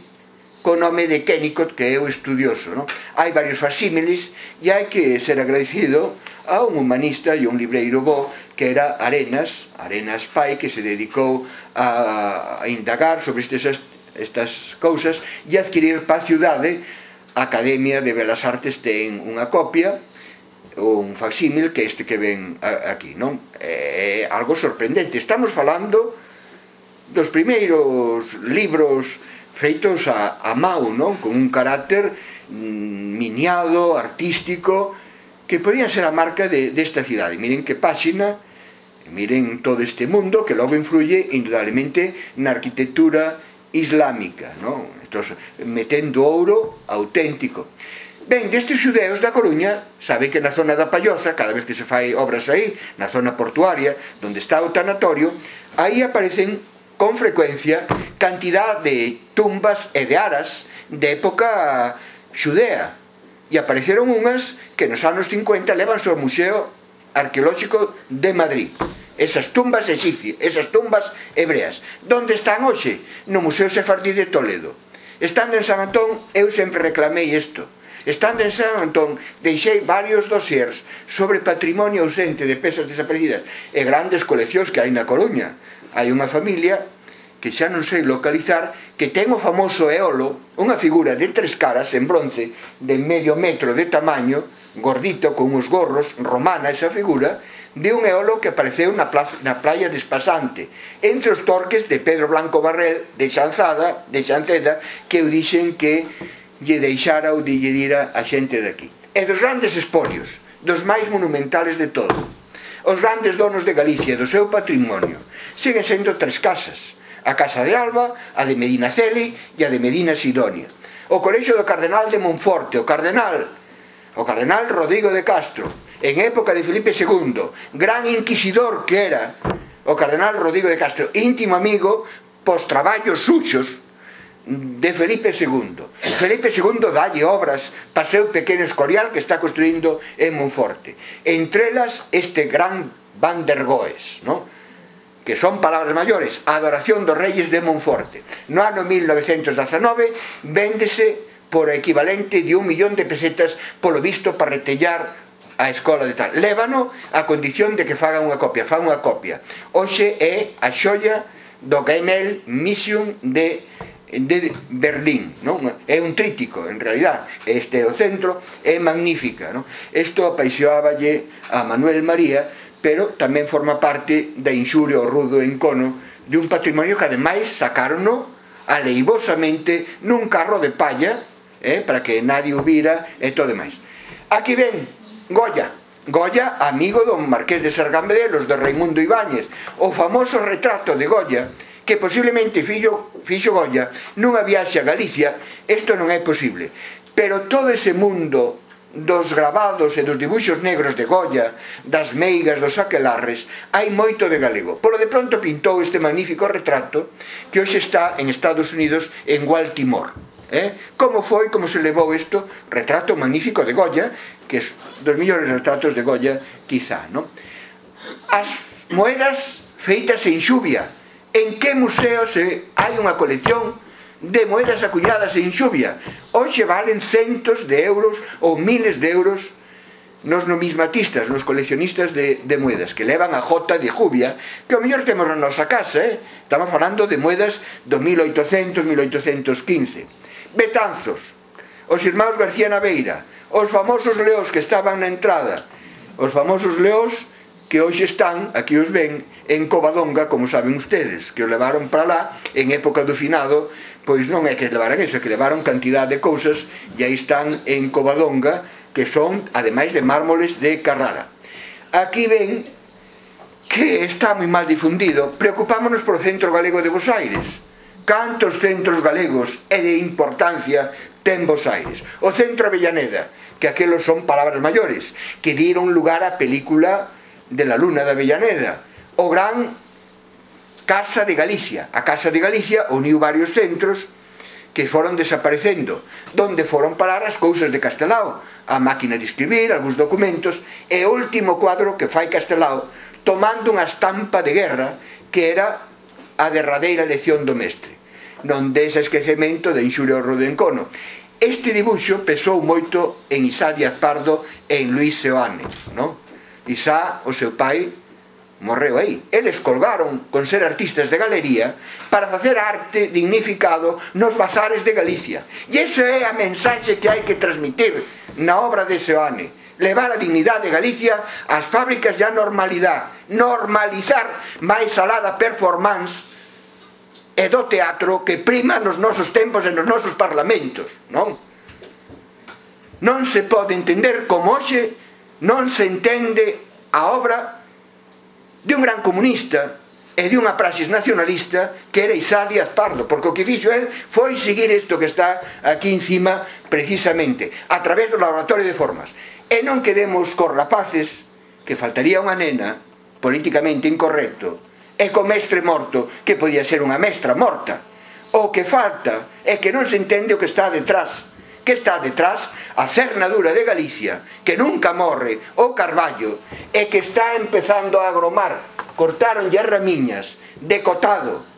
co nome de Kennicott que é o estudioso non? hai varios facímiles e hai que ser agradecido a un humanista e un libreiro bo que era Arenas Arenas Pai que se dedicou a, a indagar sobre estes estas cousas e adquirir pa ciudade a Academia de Belas Artes ten unha copia un facsímil que este que ven aquí, non? É algo sorprendente. Estamos falando dos primeiros libros feitos a, a mau, non? Con un carácter mm, miniado, artístico, que podían ser a marca de, desta cidade. Miren que páxina, miren todo este mundo que logo influye indudablemente na arquitectura islámica, non? Entón, metendo ouro auténtico. Ben, destes xudeos da Coruña, sabe que na zona da Palloza, cada vez que se fai obras aí, na zona portuaria, onde está o tanatorio, aí aparecen con frecuencia cantidad de tumbas e de aras de época xudea. E apareceron unhas que nos anos 50 levan ao Museo Arqueolóxico de Madrid esas tumbas egipcias, esas tumbas hebreas. Donde están hoxe? No Museo Sefardí de Toledo. Estando en San Antón, eu sempre reclamei isto. Estando en San Antón, deixei varios dosiers sobre patrimonio ausente de pesas desaparecidas e grandes coleccións que hai na Coruña. Hai unha familia que xa non sei localizar, que ten o famoso eolo, unha figura de tres caras en bronce, de medio metro de tamaño, gordito, con uns gorros, romana esa figura, de un eolo que apareceu na, plaza, na praia Espasante, entre os torques de Pedro Blanco Barrel de Xanzada, de Xanceda que eu dixen que lle deixara ou lle dira a xente daqui e dos grandes espolios dos máis monumentales de todo os grandes donos de Galicia do seu patrimonio. Siguen sendo tres casas. A Casa de Alba, a de Medina Celi e a de Medina Sidonia. O colexo do Cardenal de Monforte o Cardenal o Cardenal Rodrigo de Castro en época de Felipe II, gran inquisidor que era o cardenal Rodrigo de Castro, íntimo amigo pos traballos suxos de Felipe II. Felipe II dalle obras para seu pequeno escorial que está construindo en Monforte. Entre elas este gran Van der Goes, no? que son palabras maiores, a adoración dos reyes de Monforte. No ano 1919 véndese por equivalente de un millón de pesetas polo visto para retellar a escola de tal. Lévano a condición de que faga unha copia, fa unha copia. Hoxe é a xoia do Gaimel Mission de de Berlín, non? É un trítico, en realidad, este é o centro, é magnífica, non? Isto apaixoáballe a Manuel María, pero tamén forma parte da inxuria ao rudo encono de un patrimonio que ademais sacarono aleivosamente nun carro de palla, eh, para que nadie o vira e todo demais. Aquí ven Goya. Goya, amigo do Marqués de Sargambrelos de Raimundo Ibáñez. O famoso retrato de Goya, que posiblemente fillo, fixo Goya nunha viaxe a Galicia, isto non é posible. Pero todo ese mundo dos grabados e dos dibuixos negros de Goya, das meigas, dos aquelarres, hai moito de galego. Por de pronto pintou este magnífico retrato que hoxe está en Estados Unidos en Baltimore. Eh? Como foi, como se levou isto, retrato magnífico de Goya, que dos millores retratos de Goya, quizá, non? As moedas feitas en xuvia. En que museo se hai unha colección de moedas acuñadas en xuvia? Hoxe valen centos de euros ou miles de euros nos numismatistas, nos coleccionistas de, de moedas que levan a jota de jubia que o mellor temos na nosa casa eh? estamos falando de moedas do 1800, 1815 Betanzos os irmãos García Naveira os famosos leós que estaban na entrada. Os famosos leós que hoxe están, aquí os ven, en Covadonga, como saben ustedes, que os levaron para lá en época do finado, pois non é que levaran eso, é que levaron cantidad de cousas e aí están en Covadonga, que son, ademais de mármoles de Carrara. Aquí ven que está moi mal difundido, preocupámonos por o Centro Galego de Buenos Aires, cantos centros galegos e de importancia ten Bos Aires. O centro Avellaneda, que aquelos son palabras maiores, que dieron lugar á película de la luna de Avellaneda. O gran Casa de Galicia. A Casa de Galicia uniu varios centros que foron desaparecendo, donde foron parar as cousas de Castelao, a máquina de escribir, algúns documentos, e o último cuadro que fai Castelao tomando unha estampa de guerra que era a derradeira lección do mestre non desa esquecemento de Xulio Rudencono. Este dibuxo pesou moito en Isá Díaz Pardo e en Luis Seoane, non? Isá, o seu pai, morreu aí. Eles colgaron con ser artistas de galería para facer arte dignificado nos bazares de Galicia. E esa é a mensaxe que hai que transmitir na obra de Seoane. Levar a dignidade de Galicia ás fábricas e a normalidade. Normalizar máis alá da performance e do teatro que prima nos nosos tempos e nos nosos parlamentos, non? Non se pode entender como hoxe non se entende a obra de un gran comunista e de unha praxis nacionalista que era Isá Díaz Pardo, porque o que fixo el foi seguir isto que está aquí encima precisamente, a través do laboratorio de formas. E non quedemos cos rapaces que faltaría unha nena políticamente incorrecto e co mestre morto, que podía ser unha mestra morta. O que falta é que non se entende o que está detrás. Que está detrás a cernadura de Galicia, que nunca morre, o Carballo, e que está empezando a agromar. Cortaron ya ramiñas, decotado,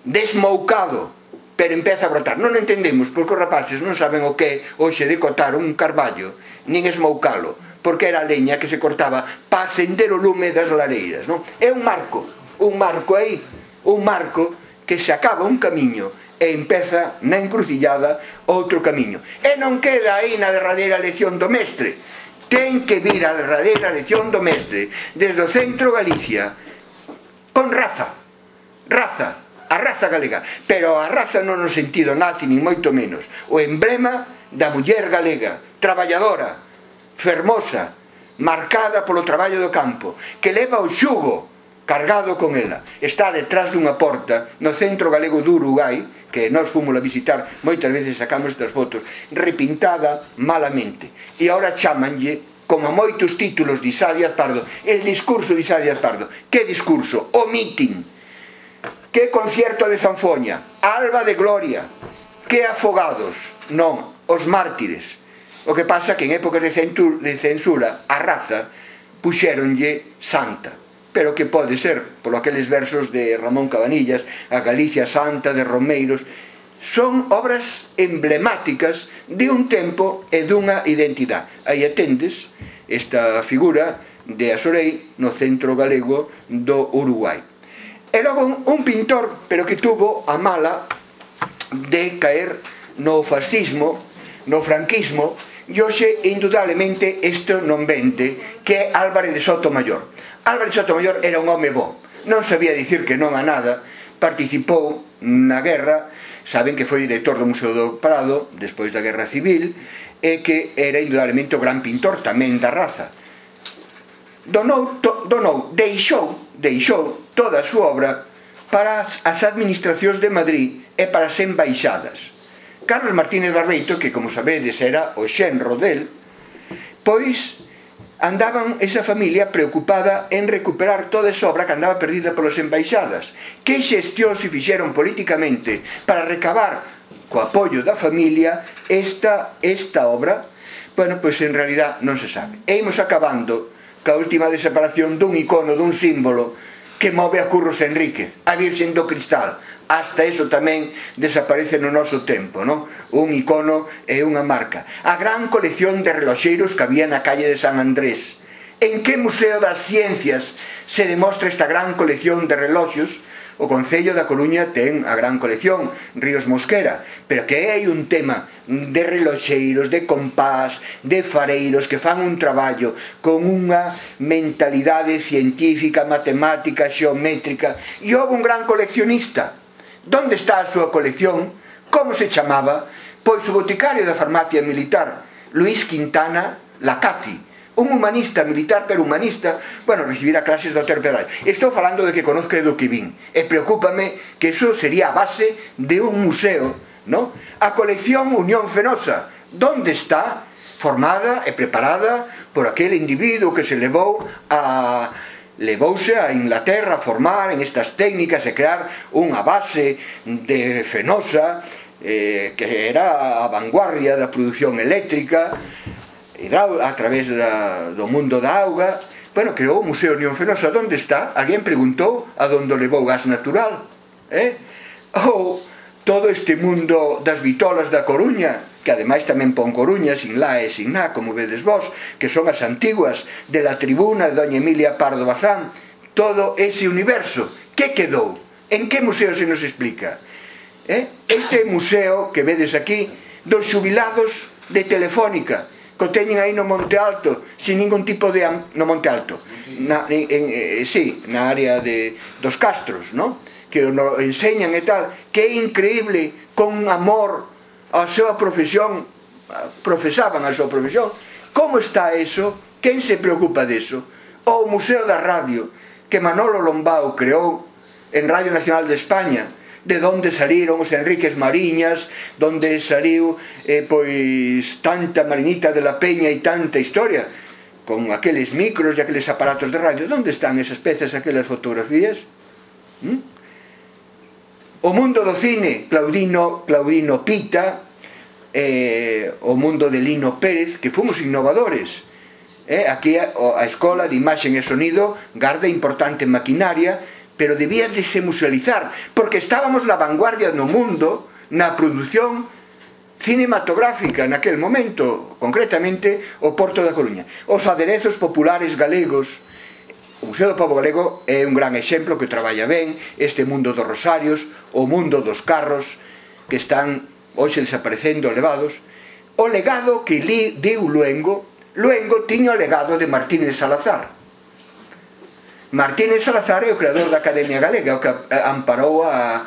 desmoucado, pero empeza a brotar. Non entendemos, porque os rapaces non saben o que hoxe decotar un carballo, nin esmoucalo porque era a leña que se cortaba para acender o lume das lareiras non? é un marco un marco aí un marco que se acaba un camiño e empeza na encrucillada outro camiño. E non queda aí na derradeira lección do mestre. Ten que vir a derradeira lección do mestre desde o centro Galicia con raza raza, a raza galega, pero a raza non no sentido nazi, nin moito menos, o emblema da muller galega, traballadora, fermosa, marcada polo traballo do campo, que leva o xugo cargado con ela. Está detrás dunha porta no centro galego do Uruguai, que nós fomos a visitar, moitas veces sacamos estas fotos, repintada malamente. E agora chamanlle como moitos títulos de Isadias Pardo, el discurso de Isadias Pardo. Que discurso? O mitin. Que concierto de zanfoña? Alba de gloria. Que afogados? Non, os mártires O que pasa que en épocas de censura a raza puxéronlle santa pero que pode ser, polo aqueles versos de Ramón Cabanillas, a Galicia Santa de Romeiros, son obras emblemáticas de un tempo e dunha identidade. Aí atendes esta figura de Asorei no centro galego do Uruguai. E logo un, un pintor, pero que tuvo a mala de caer no fascismo, no franquismo, E hoxe, indudablemente, isto non vende, que é Álvarez de Sotomayor. Álvarez de Sotomayor era un home bo, non sabía dicir que non a nada, participou na guerra, saben que foi director do Museo do Prado, despois da Guerra Civil, e que era indudablemente o gran pintor tamén da raza. Donou, to, donou deixou, deixou toda a súa obra para as administracións de Madrid e para as embaixadas Carlos Martínez Barbeito, que como sabedes era o xenro del, pois andaban esa familia preocupada en recuperar toda esa obra que andaba perdida polas embaixadas. Que xestión se fixeron políticamente para recabar co apoio da familia esta, esta obra? Bueno, pois en realidad non se sabe. E imos acabando ca última desaparición dun icono, dun símbolo que move a Curros Enrique, a Virxen do Cristal, hasta iso tamén desaparece no noso tempo, non? Un icono e unha marca. A gran colección de reloxeiros que había na calle de San Andrés. En que Museo das Ciencias se demostra esta gran colección de reloxos? O Concello da Coruña ten a gran colección, Ríos Mosquera, pero que hai un tema de reloxeiros, de compás, de fareiros que fan un traballo con unha mentalidade científica, matemática, xeométrica, e houve un gran coleccionista, Donde está a súa colección? Como se chamaba? Pois o boticario da farmacia militar Luis Quintana Lacazi, un humanista militar pero humanista, bueno, recibirá clases do Otero Estou falando de que conozca do que vin, e eh, preocúpame que iso sería a base de un museo, no? A colección Unión Fenosa, donde está formada e preparada por aquel individuo que se levou a levouse a Inglaterra a formar en estas técnicas e crear unha base de fenosa eh, que era a vanguardia da produción eléctrica a través da, do mundo da auga bueno, creou o Museo Unión Fenosa onde está? alguén preguntou a donde levou gas natural eh? ou todo este mundo das vitolas da Coruña que ademais tamén pon Coruña, sin la e sin na, como vedes vos, que son as antiguas de la tribuna de Doña Emilia Pardo Bazán, todo ese universo. Que quedou? En que museo se nos explica? Eh? Este museo que vedes aquí dos xubilados de Telefónica, que teñen aí no Monte Alto, sin ningún tipo de... no Monte Alto, na, en, en, eh, sí, na área de, dos Castros, no? que nos enseñan e tal, que é increíble, con amor, a súa profesión, profesaban a súa profesión. Como está eso? Quen se preocupa deso? O Museo da Radio, que Manolo Lombao creou en Radio Nacional de España, de donde saliron os Enriques Mariñas, donde saliu eh, pois tanta Marinita de la Peña e tanta historia, con aqueles micros e aqueles aparatos de radio. Donde están esas pezas, aquelas fotografías? ¿Mm? O mundo do cine, Claudino, Claudino Pita, eh, o mundo de Lino Pérez, que fomos innovadores. Eh, aquí a, a Escola de Imaxen e Sonido garda importante maquinaria, pero debía de se musealizar, porque estábamos na vanguardia no mundo na produción cinematográfica naquel momento, concretamente o Porto da Coruña. Os aderezos populares galegos, O Museo do Pobo Galego é un gran exemplo que traballa ben este mundo dos rosarios, o mundo dos carros que están hoxe desaparecendo elevados. O legado que li deu Luengo, Luengo tiña o legado de Martínez Salazar. Martínez Salazar é o creador da Academia Galega, o que amparou a,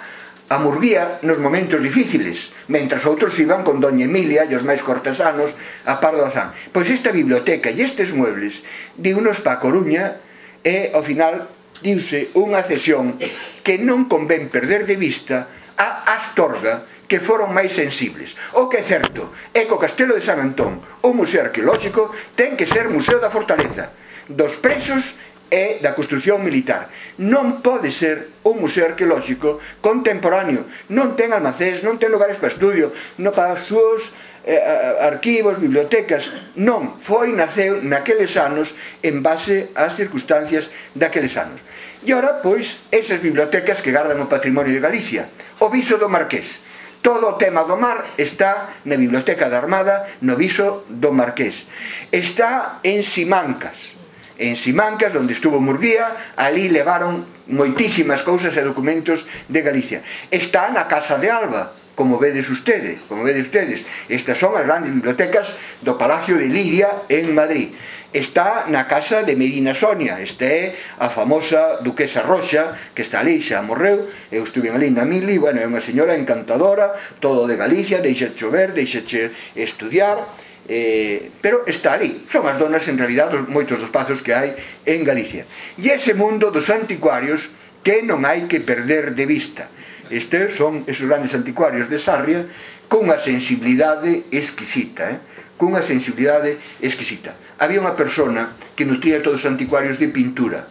a Murguía nos momentos difíciles, mentras outros iban con Doña Emilia e os máis cortesanos a Pardo Azán. Pois esta biblioteca e estes muebles de unos pa Coruña e, ao final, diuse unha cesión que non convén perder de vista a Astorga, que foron máis sensibles. O que é certo é que o Castelo de San Antón, o Museo Arqueolóxico, ten que ser Museo da Fortaleza, dos presos e da construción militar. Non pode ser un museo arqueolóxico contemporáneo. Non ten almacéns, non ten lugares para estudio, non para as súas Eh, arquivos, bibliotecas, non, foi naceu naqueles anos en base ás circunstancias daqueles anos. E ora, pois, esas bibliotecas que gardan o patrimonio de Galicia, o viso do Marqués. Todo o tema do mar está na Biblioteca da Armada, no viso do Marqués. Está en Simancas, en Simancas, onde estuvo Murguía, ali levaron moitísimas cousas e documentos de Galicia. Está na Casa de Alba, como vedes ustedes, como vedes ustedes. Estas son as grandes bibliotecas do Palacio de Liria en Madrid. Está na casa de Medina Sonia, esta é a famosa duquesa Roxa, que está ali, xa morreu, eu estuve ali na Mili, bueno, é unha señora encantadora, todo de Galicia, deixa chover, deixa estudiar, eh, pero está ali, son as donas en realidad dos, moitos dos pazos que hai en Galicia. E ese mundo dos anticuarios que non hai que perder de vista. Estes son esos grandes anticuarios de Sarria cunha sensibilidade exquisita, eh? cunha sensibilidade exquisita. Había unha persona que nutría todos os anticuarios de pintura.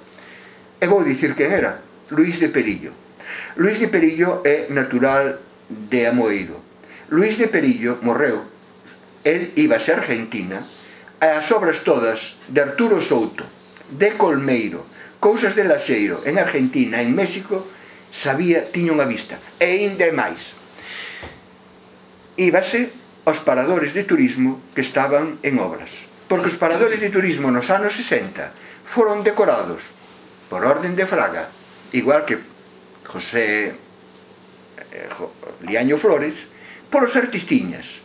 E vou dicir quen era, Luís de Perillo. Luís de Perillo é natural de Amoeiro. Luís de Perillo morreu. El iba a ser Argentina e as obras todas de Arturo Souto, de Colmeiro, cousas de Laxeiro, en Argentina, en México, sabía, tiña unha vista. E ainda máis. Íbase aos paradores de turismo que estaban en obras. Porque os paradores de turismo nos anos 60 foron decorados por orden de Fraga, igual que José eh, Liaño Flores, polos artistiñas.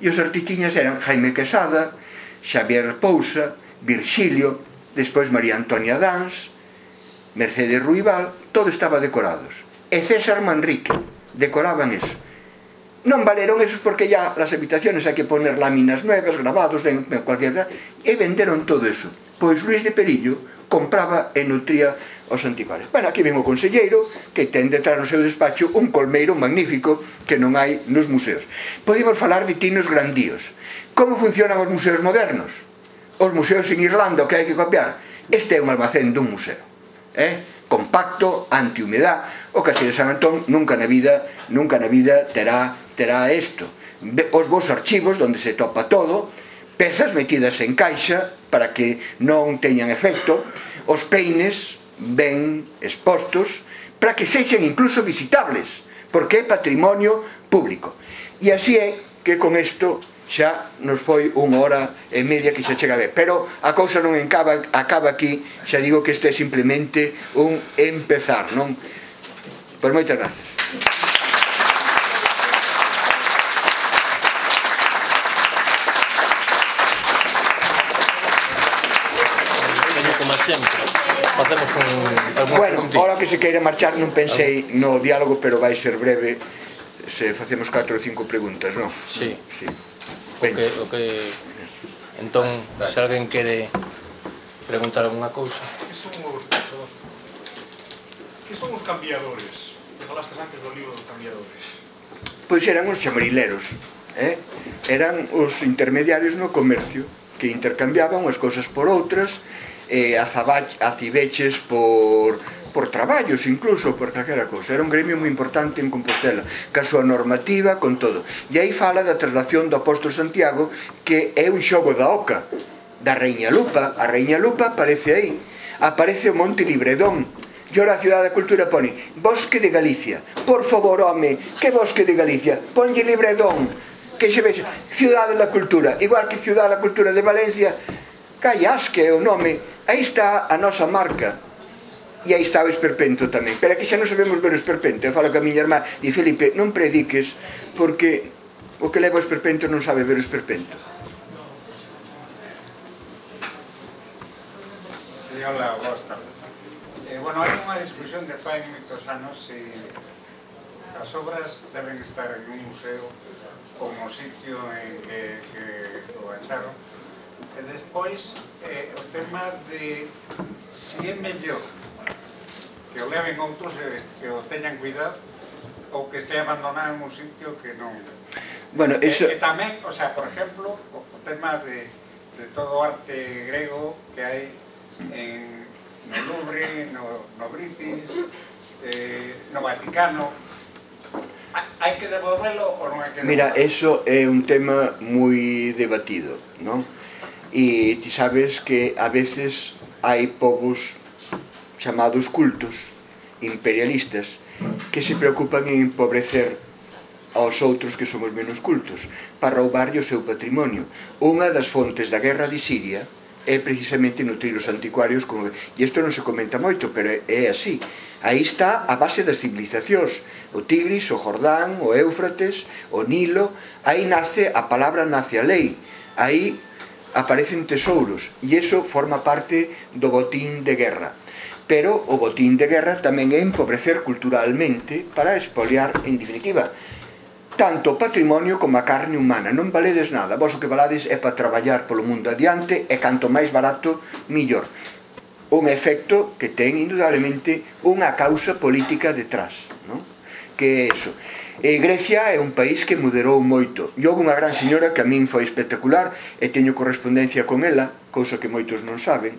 E os artistiñas eran Jaime Quesada, Xavier Pousa, Virxilio, despois María Antonia Dans, Mercedes Ruibal, todo estaba decorados. E César Manrique decoraban eso. Non valeron esos porque ya las habitaciones hai que poner láminas nuevas, grabados, en cualquier... E venderon todo eso. Pois Luis de Perillo compraba e nutría os anticuarios. Bueno, aquí ven o conselleiro que ten detrás no seu despacho un colmeiro magnífico que non hai nos museos. Podíamos falar de tinos grandíos. Como funcionan os museos modernos? Os museos en Irlanda que hai que copiar. Este é un almacén dun museo. Eh? compacto, antihumedad, o Castelo San Antón nunca na vida, nunca na vida terá, terá isto. Os vos archivos onde se topa todo, pezas metidas en caixa para que non teñan efecto, os peines ben expostos para que sexan incluso visitables, porque é patrimonio público. E así é que con isto xa nos foi unha hora e media que xa chega a ver pero a cousa non encaba, acaba aquí xa digo que este é simplemente un empezar non? Pois moitas gracias facemos un Bueno, ahora que se queira marchar non pensei no diálogo, pero vai ser breve se facemos 4 ou 5 preguntas, non? Sí. sí o que, o que entón se alguén quere preguntar alguna cousa. Que son os que son os cambiadores? Que falastes antes do libro dos cambiadores. Pois eran os chamarileros eh? eran os intermediarios no comercio que intercambiaban as cousas por outras eh, azabache, acibeches por por traballos incluso, por calquera cousa. Era un gremio moi importante en Compostela, ca súa normativa, con todo. E aí fala da traslación do apóstolo Santiago, que é un xogo da oca, da Reiña Lupa. A Reiña Lupa aparece aí. Aparece o Monte Libredón, E ora a Ciudad da Cultura pone Bosque de Galicia. Por favor, home, que Bosque de Galicia? Ponlle Libredón, que se vexe Ciudad da Cultura, igual que Ciudad da Cultura de Valencia. Callas que é o nome. Aí está a nosa marca e aí está o esperpento tamén. Pero aquí xa non sabemos ver o esperpento. Eu falo que a miña irmá di Felipe non prediques porque o que leva o esperpento non sabe ver o esperpento Si, sí, hola, boas tardes eh, bueno, hai unha discusión de fai moitos anos se as obras deben estar en un museo como sitio en que, que o acharon. E despois eh, o tema de si é mellor que o leven outros e que o teñan cuidado ou que este abandonado en un sitio que non... Bueno, eso... E, e tamén, o sea, por exemplo, o, o tema de, de todo o arte grego que hai en, no Louvre, no, no British, eh, no Vaticano, hai que devolverlo ou non hai que devolverlo? Mira, eso é un tema moi debatido, non? E ti sabes que a veces hai povos chamados cultos imperialistas que se preocupan en empobrecer aos outros que somos menos cultos para roubarlle o seu patrimonio. Unha das fontes da guerra de Siria é precisamente nutrir os anticuarios como... e isto non se comenta moito, pero é así. Aí está a base das civilizacións, o Tigris, o Jordán, o Éufrates, o Nilo, aí nace a palabra, nace a lei. Aí aparecen tesouros e iso forma parte do botín de guerra pero o botín de guerra tamén é empobrecer culturalmente para espoliar, en definitiva, tanto o patrimonio como a carne humana. Non valedes nada, vos o que valades é para traballar polo mundo adiante e canto máis barato, millor. Un efecto que ten, indudablemente, unha causa política detrás, non? que é eso. E Grecia é un país que moderou moito. E houve unha gran señora que a min foi espectacular e teño correspondencia con ela, cousa que moitos non saben,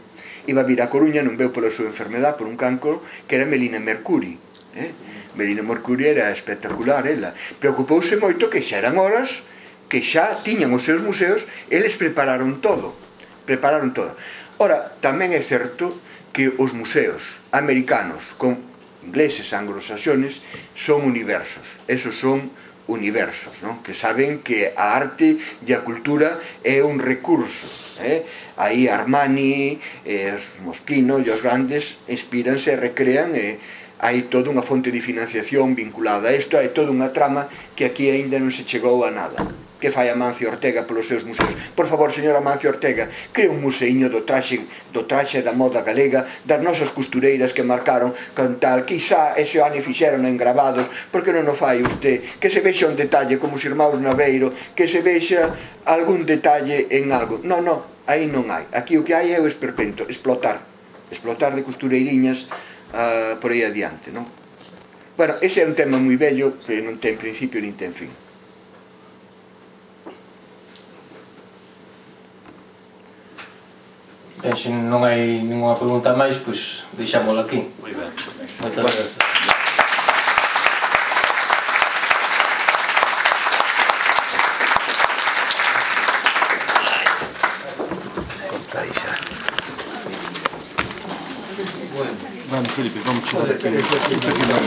iba a vir a Coruña, non veu pola súa enfermedad, por un cancro, que era Melina Mercuri. Eh? Melina Mercuri era espectacular, ela. Preocupouse moito que xa eran horas que xa tiñan os seus museos, eles prepararon todo. Prepararon todo. Ora, tamén é certo que os museos americanos con ingleses anglosaxones son universos. Esos son universos, non? que saben que a arte e a cultura é un recurso. Eh? aí Armani, eh, os Moschino e os grandes inspiranse e recrean e eh, hai toda unha fonte de financiación vinculada a isto, hai toda unha trama que aquí aínda non se chegou a nada que fai Amancio Ortega polos seus museos. Por favor, señora Amancio Ortega, crea un museiño do traxe, do traxe da moda galega, das nosas costureiras que marcaron con tal, quizá ese ano fixeron engravados, porque non o fai usted? Que se vexa un detalle como os irmãos Naveiro, que se vexa algún detalle en algo. Non, non, aí non hai. Aquí o que hai é o esperpento, explotar. Explotar de costureiriñas uh, por aí adiante, non? Bueno, ese é un tema moi bello que non ten principio nin ten fin. Ben, se non hai ninguna pregunta máis, pois deixámosla aquí. Moi ben. Moitas ben. gracias. Михаил Петрович.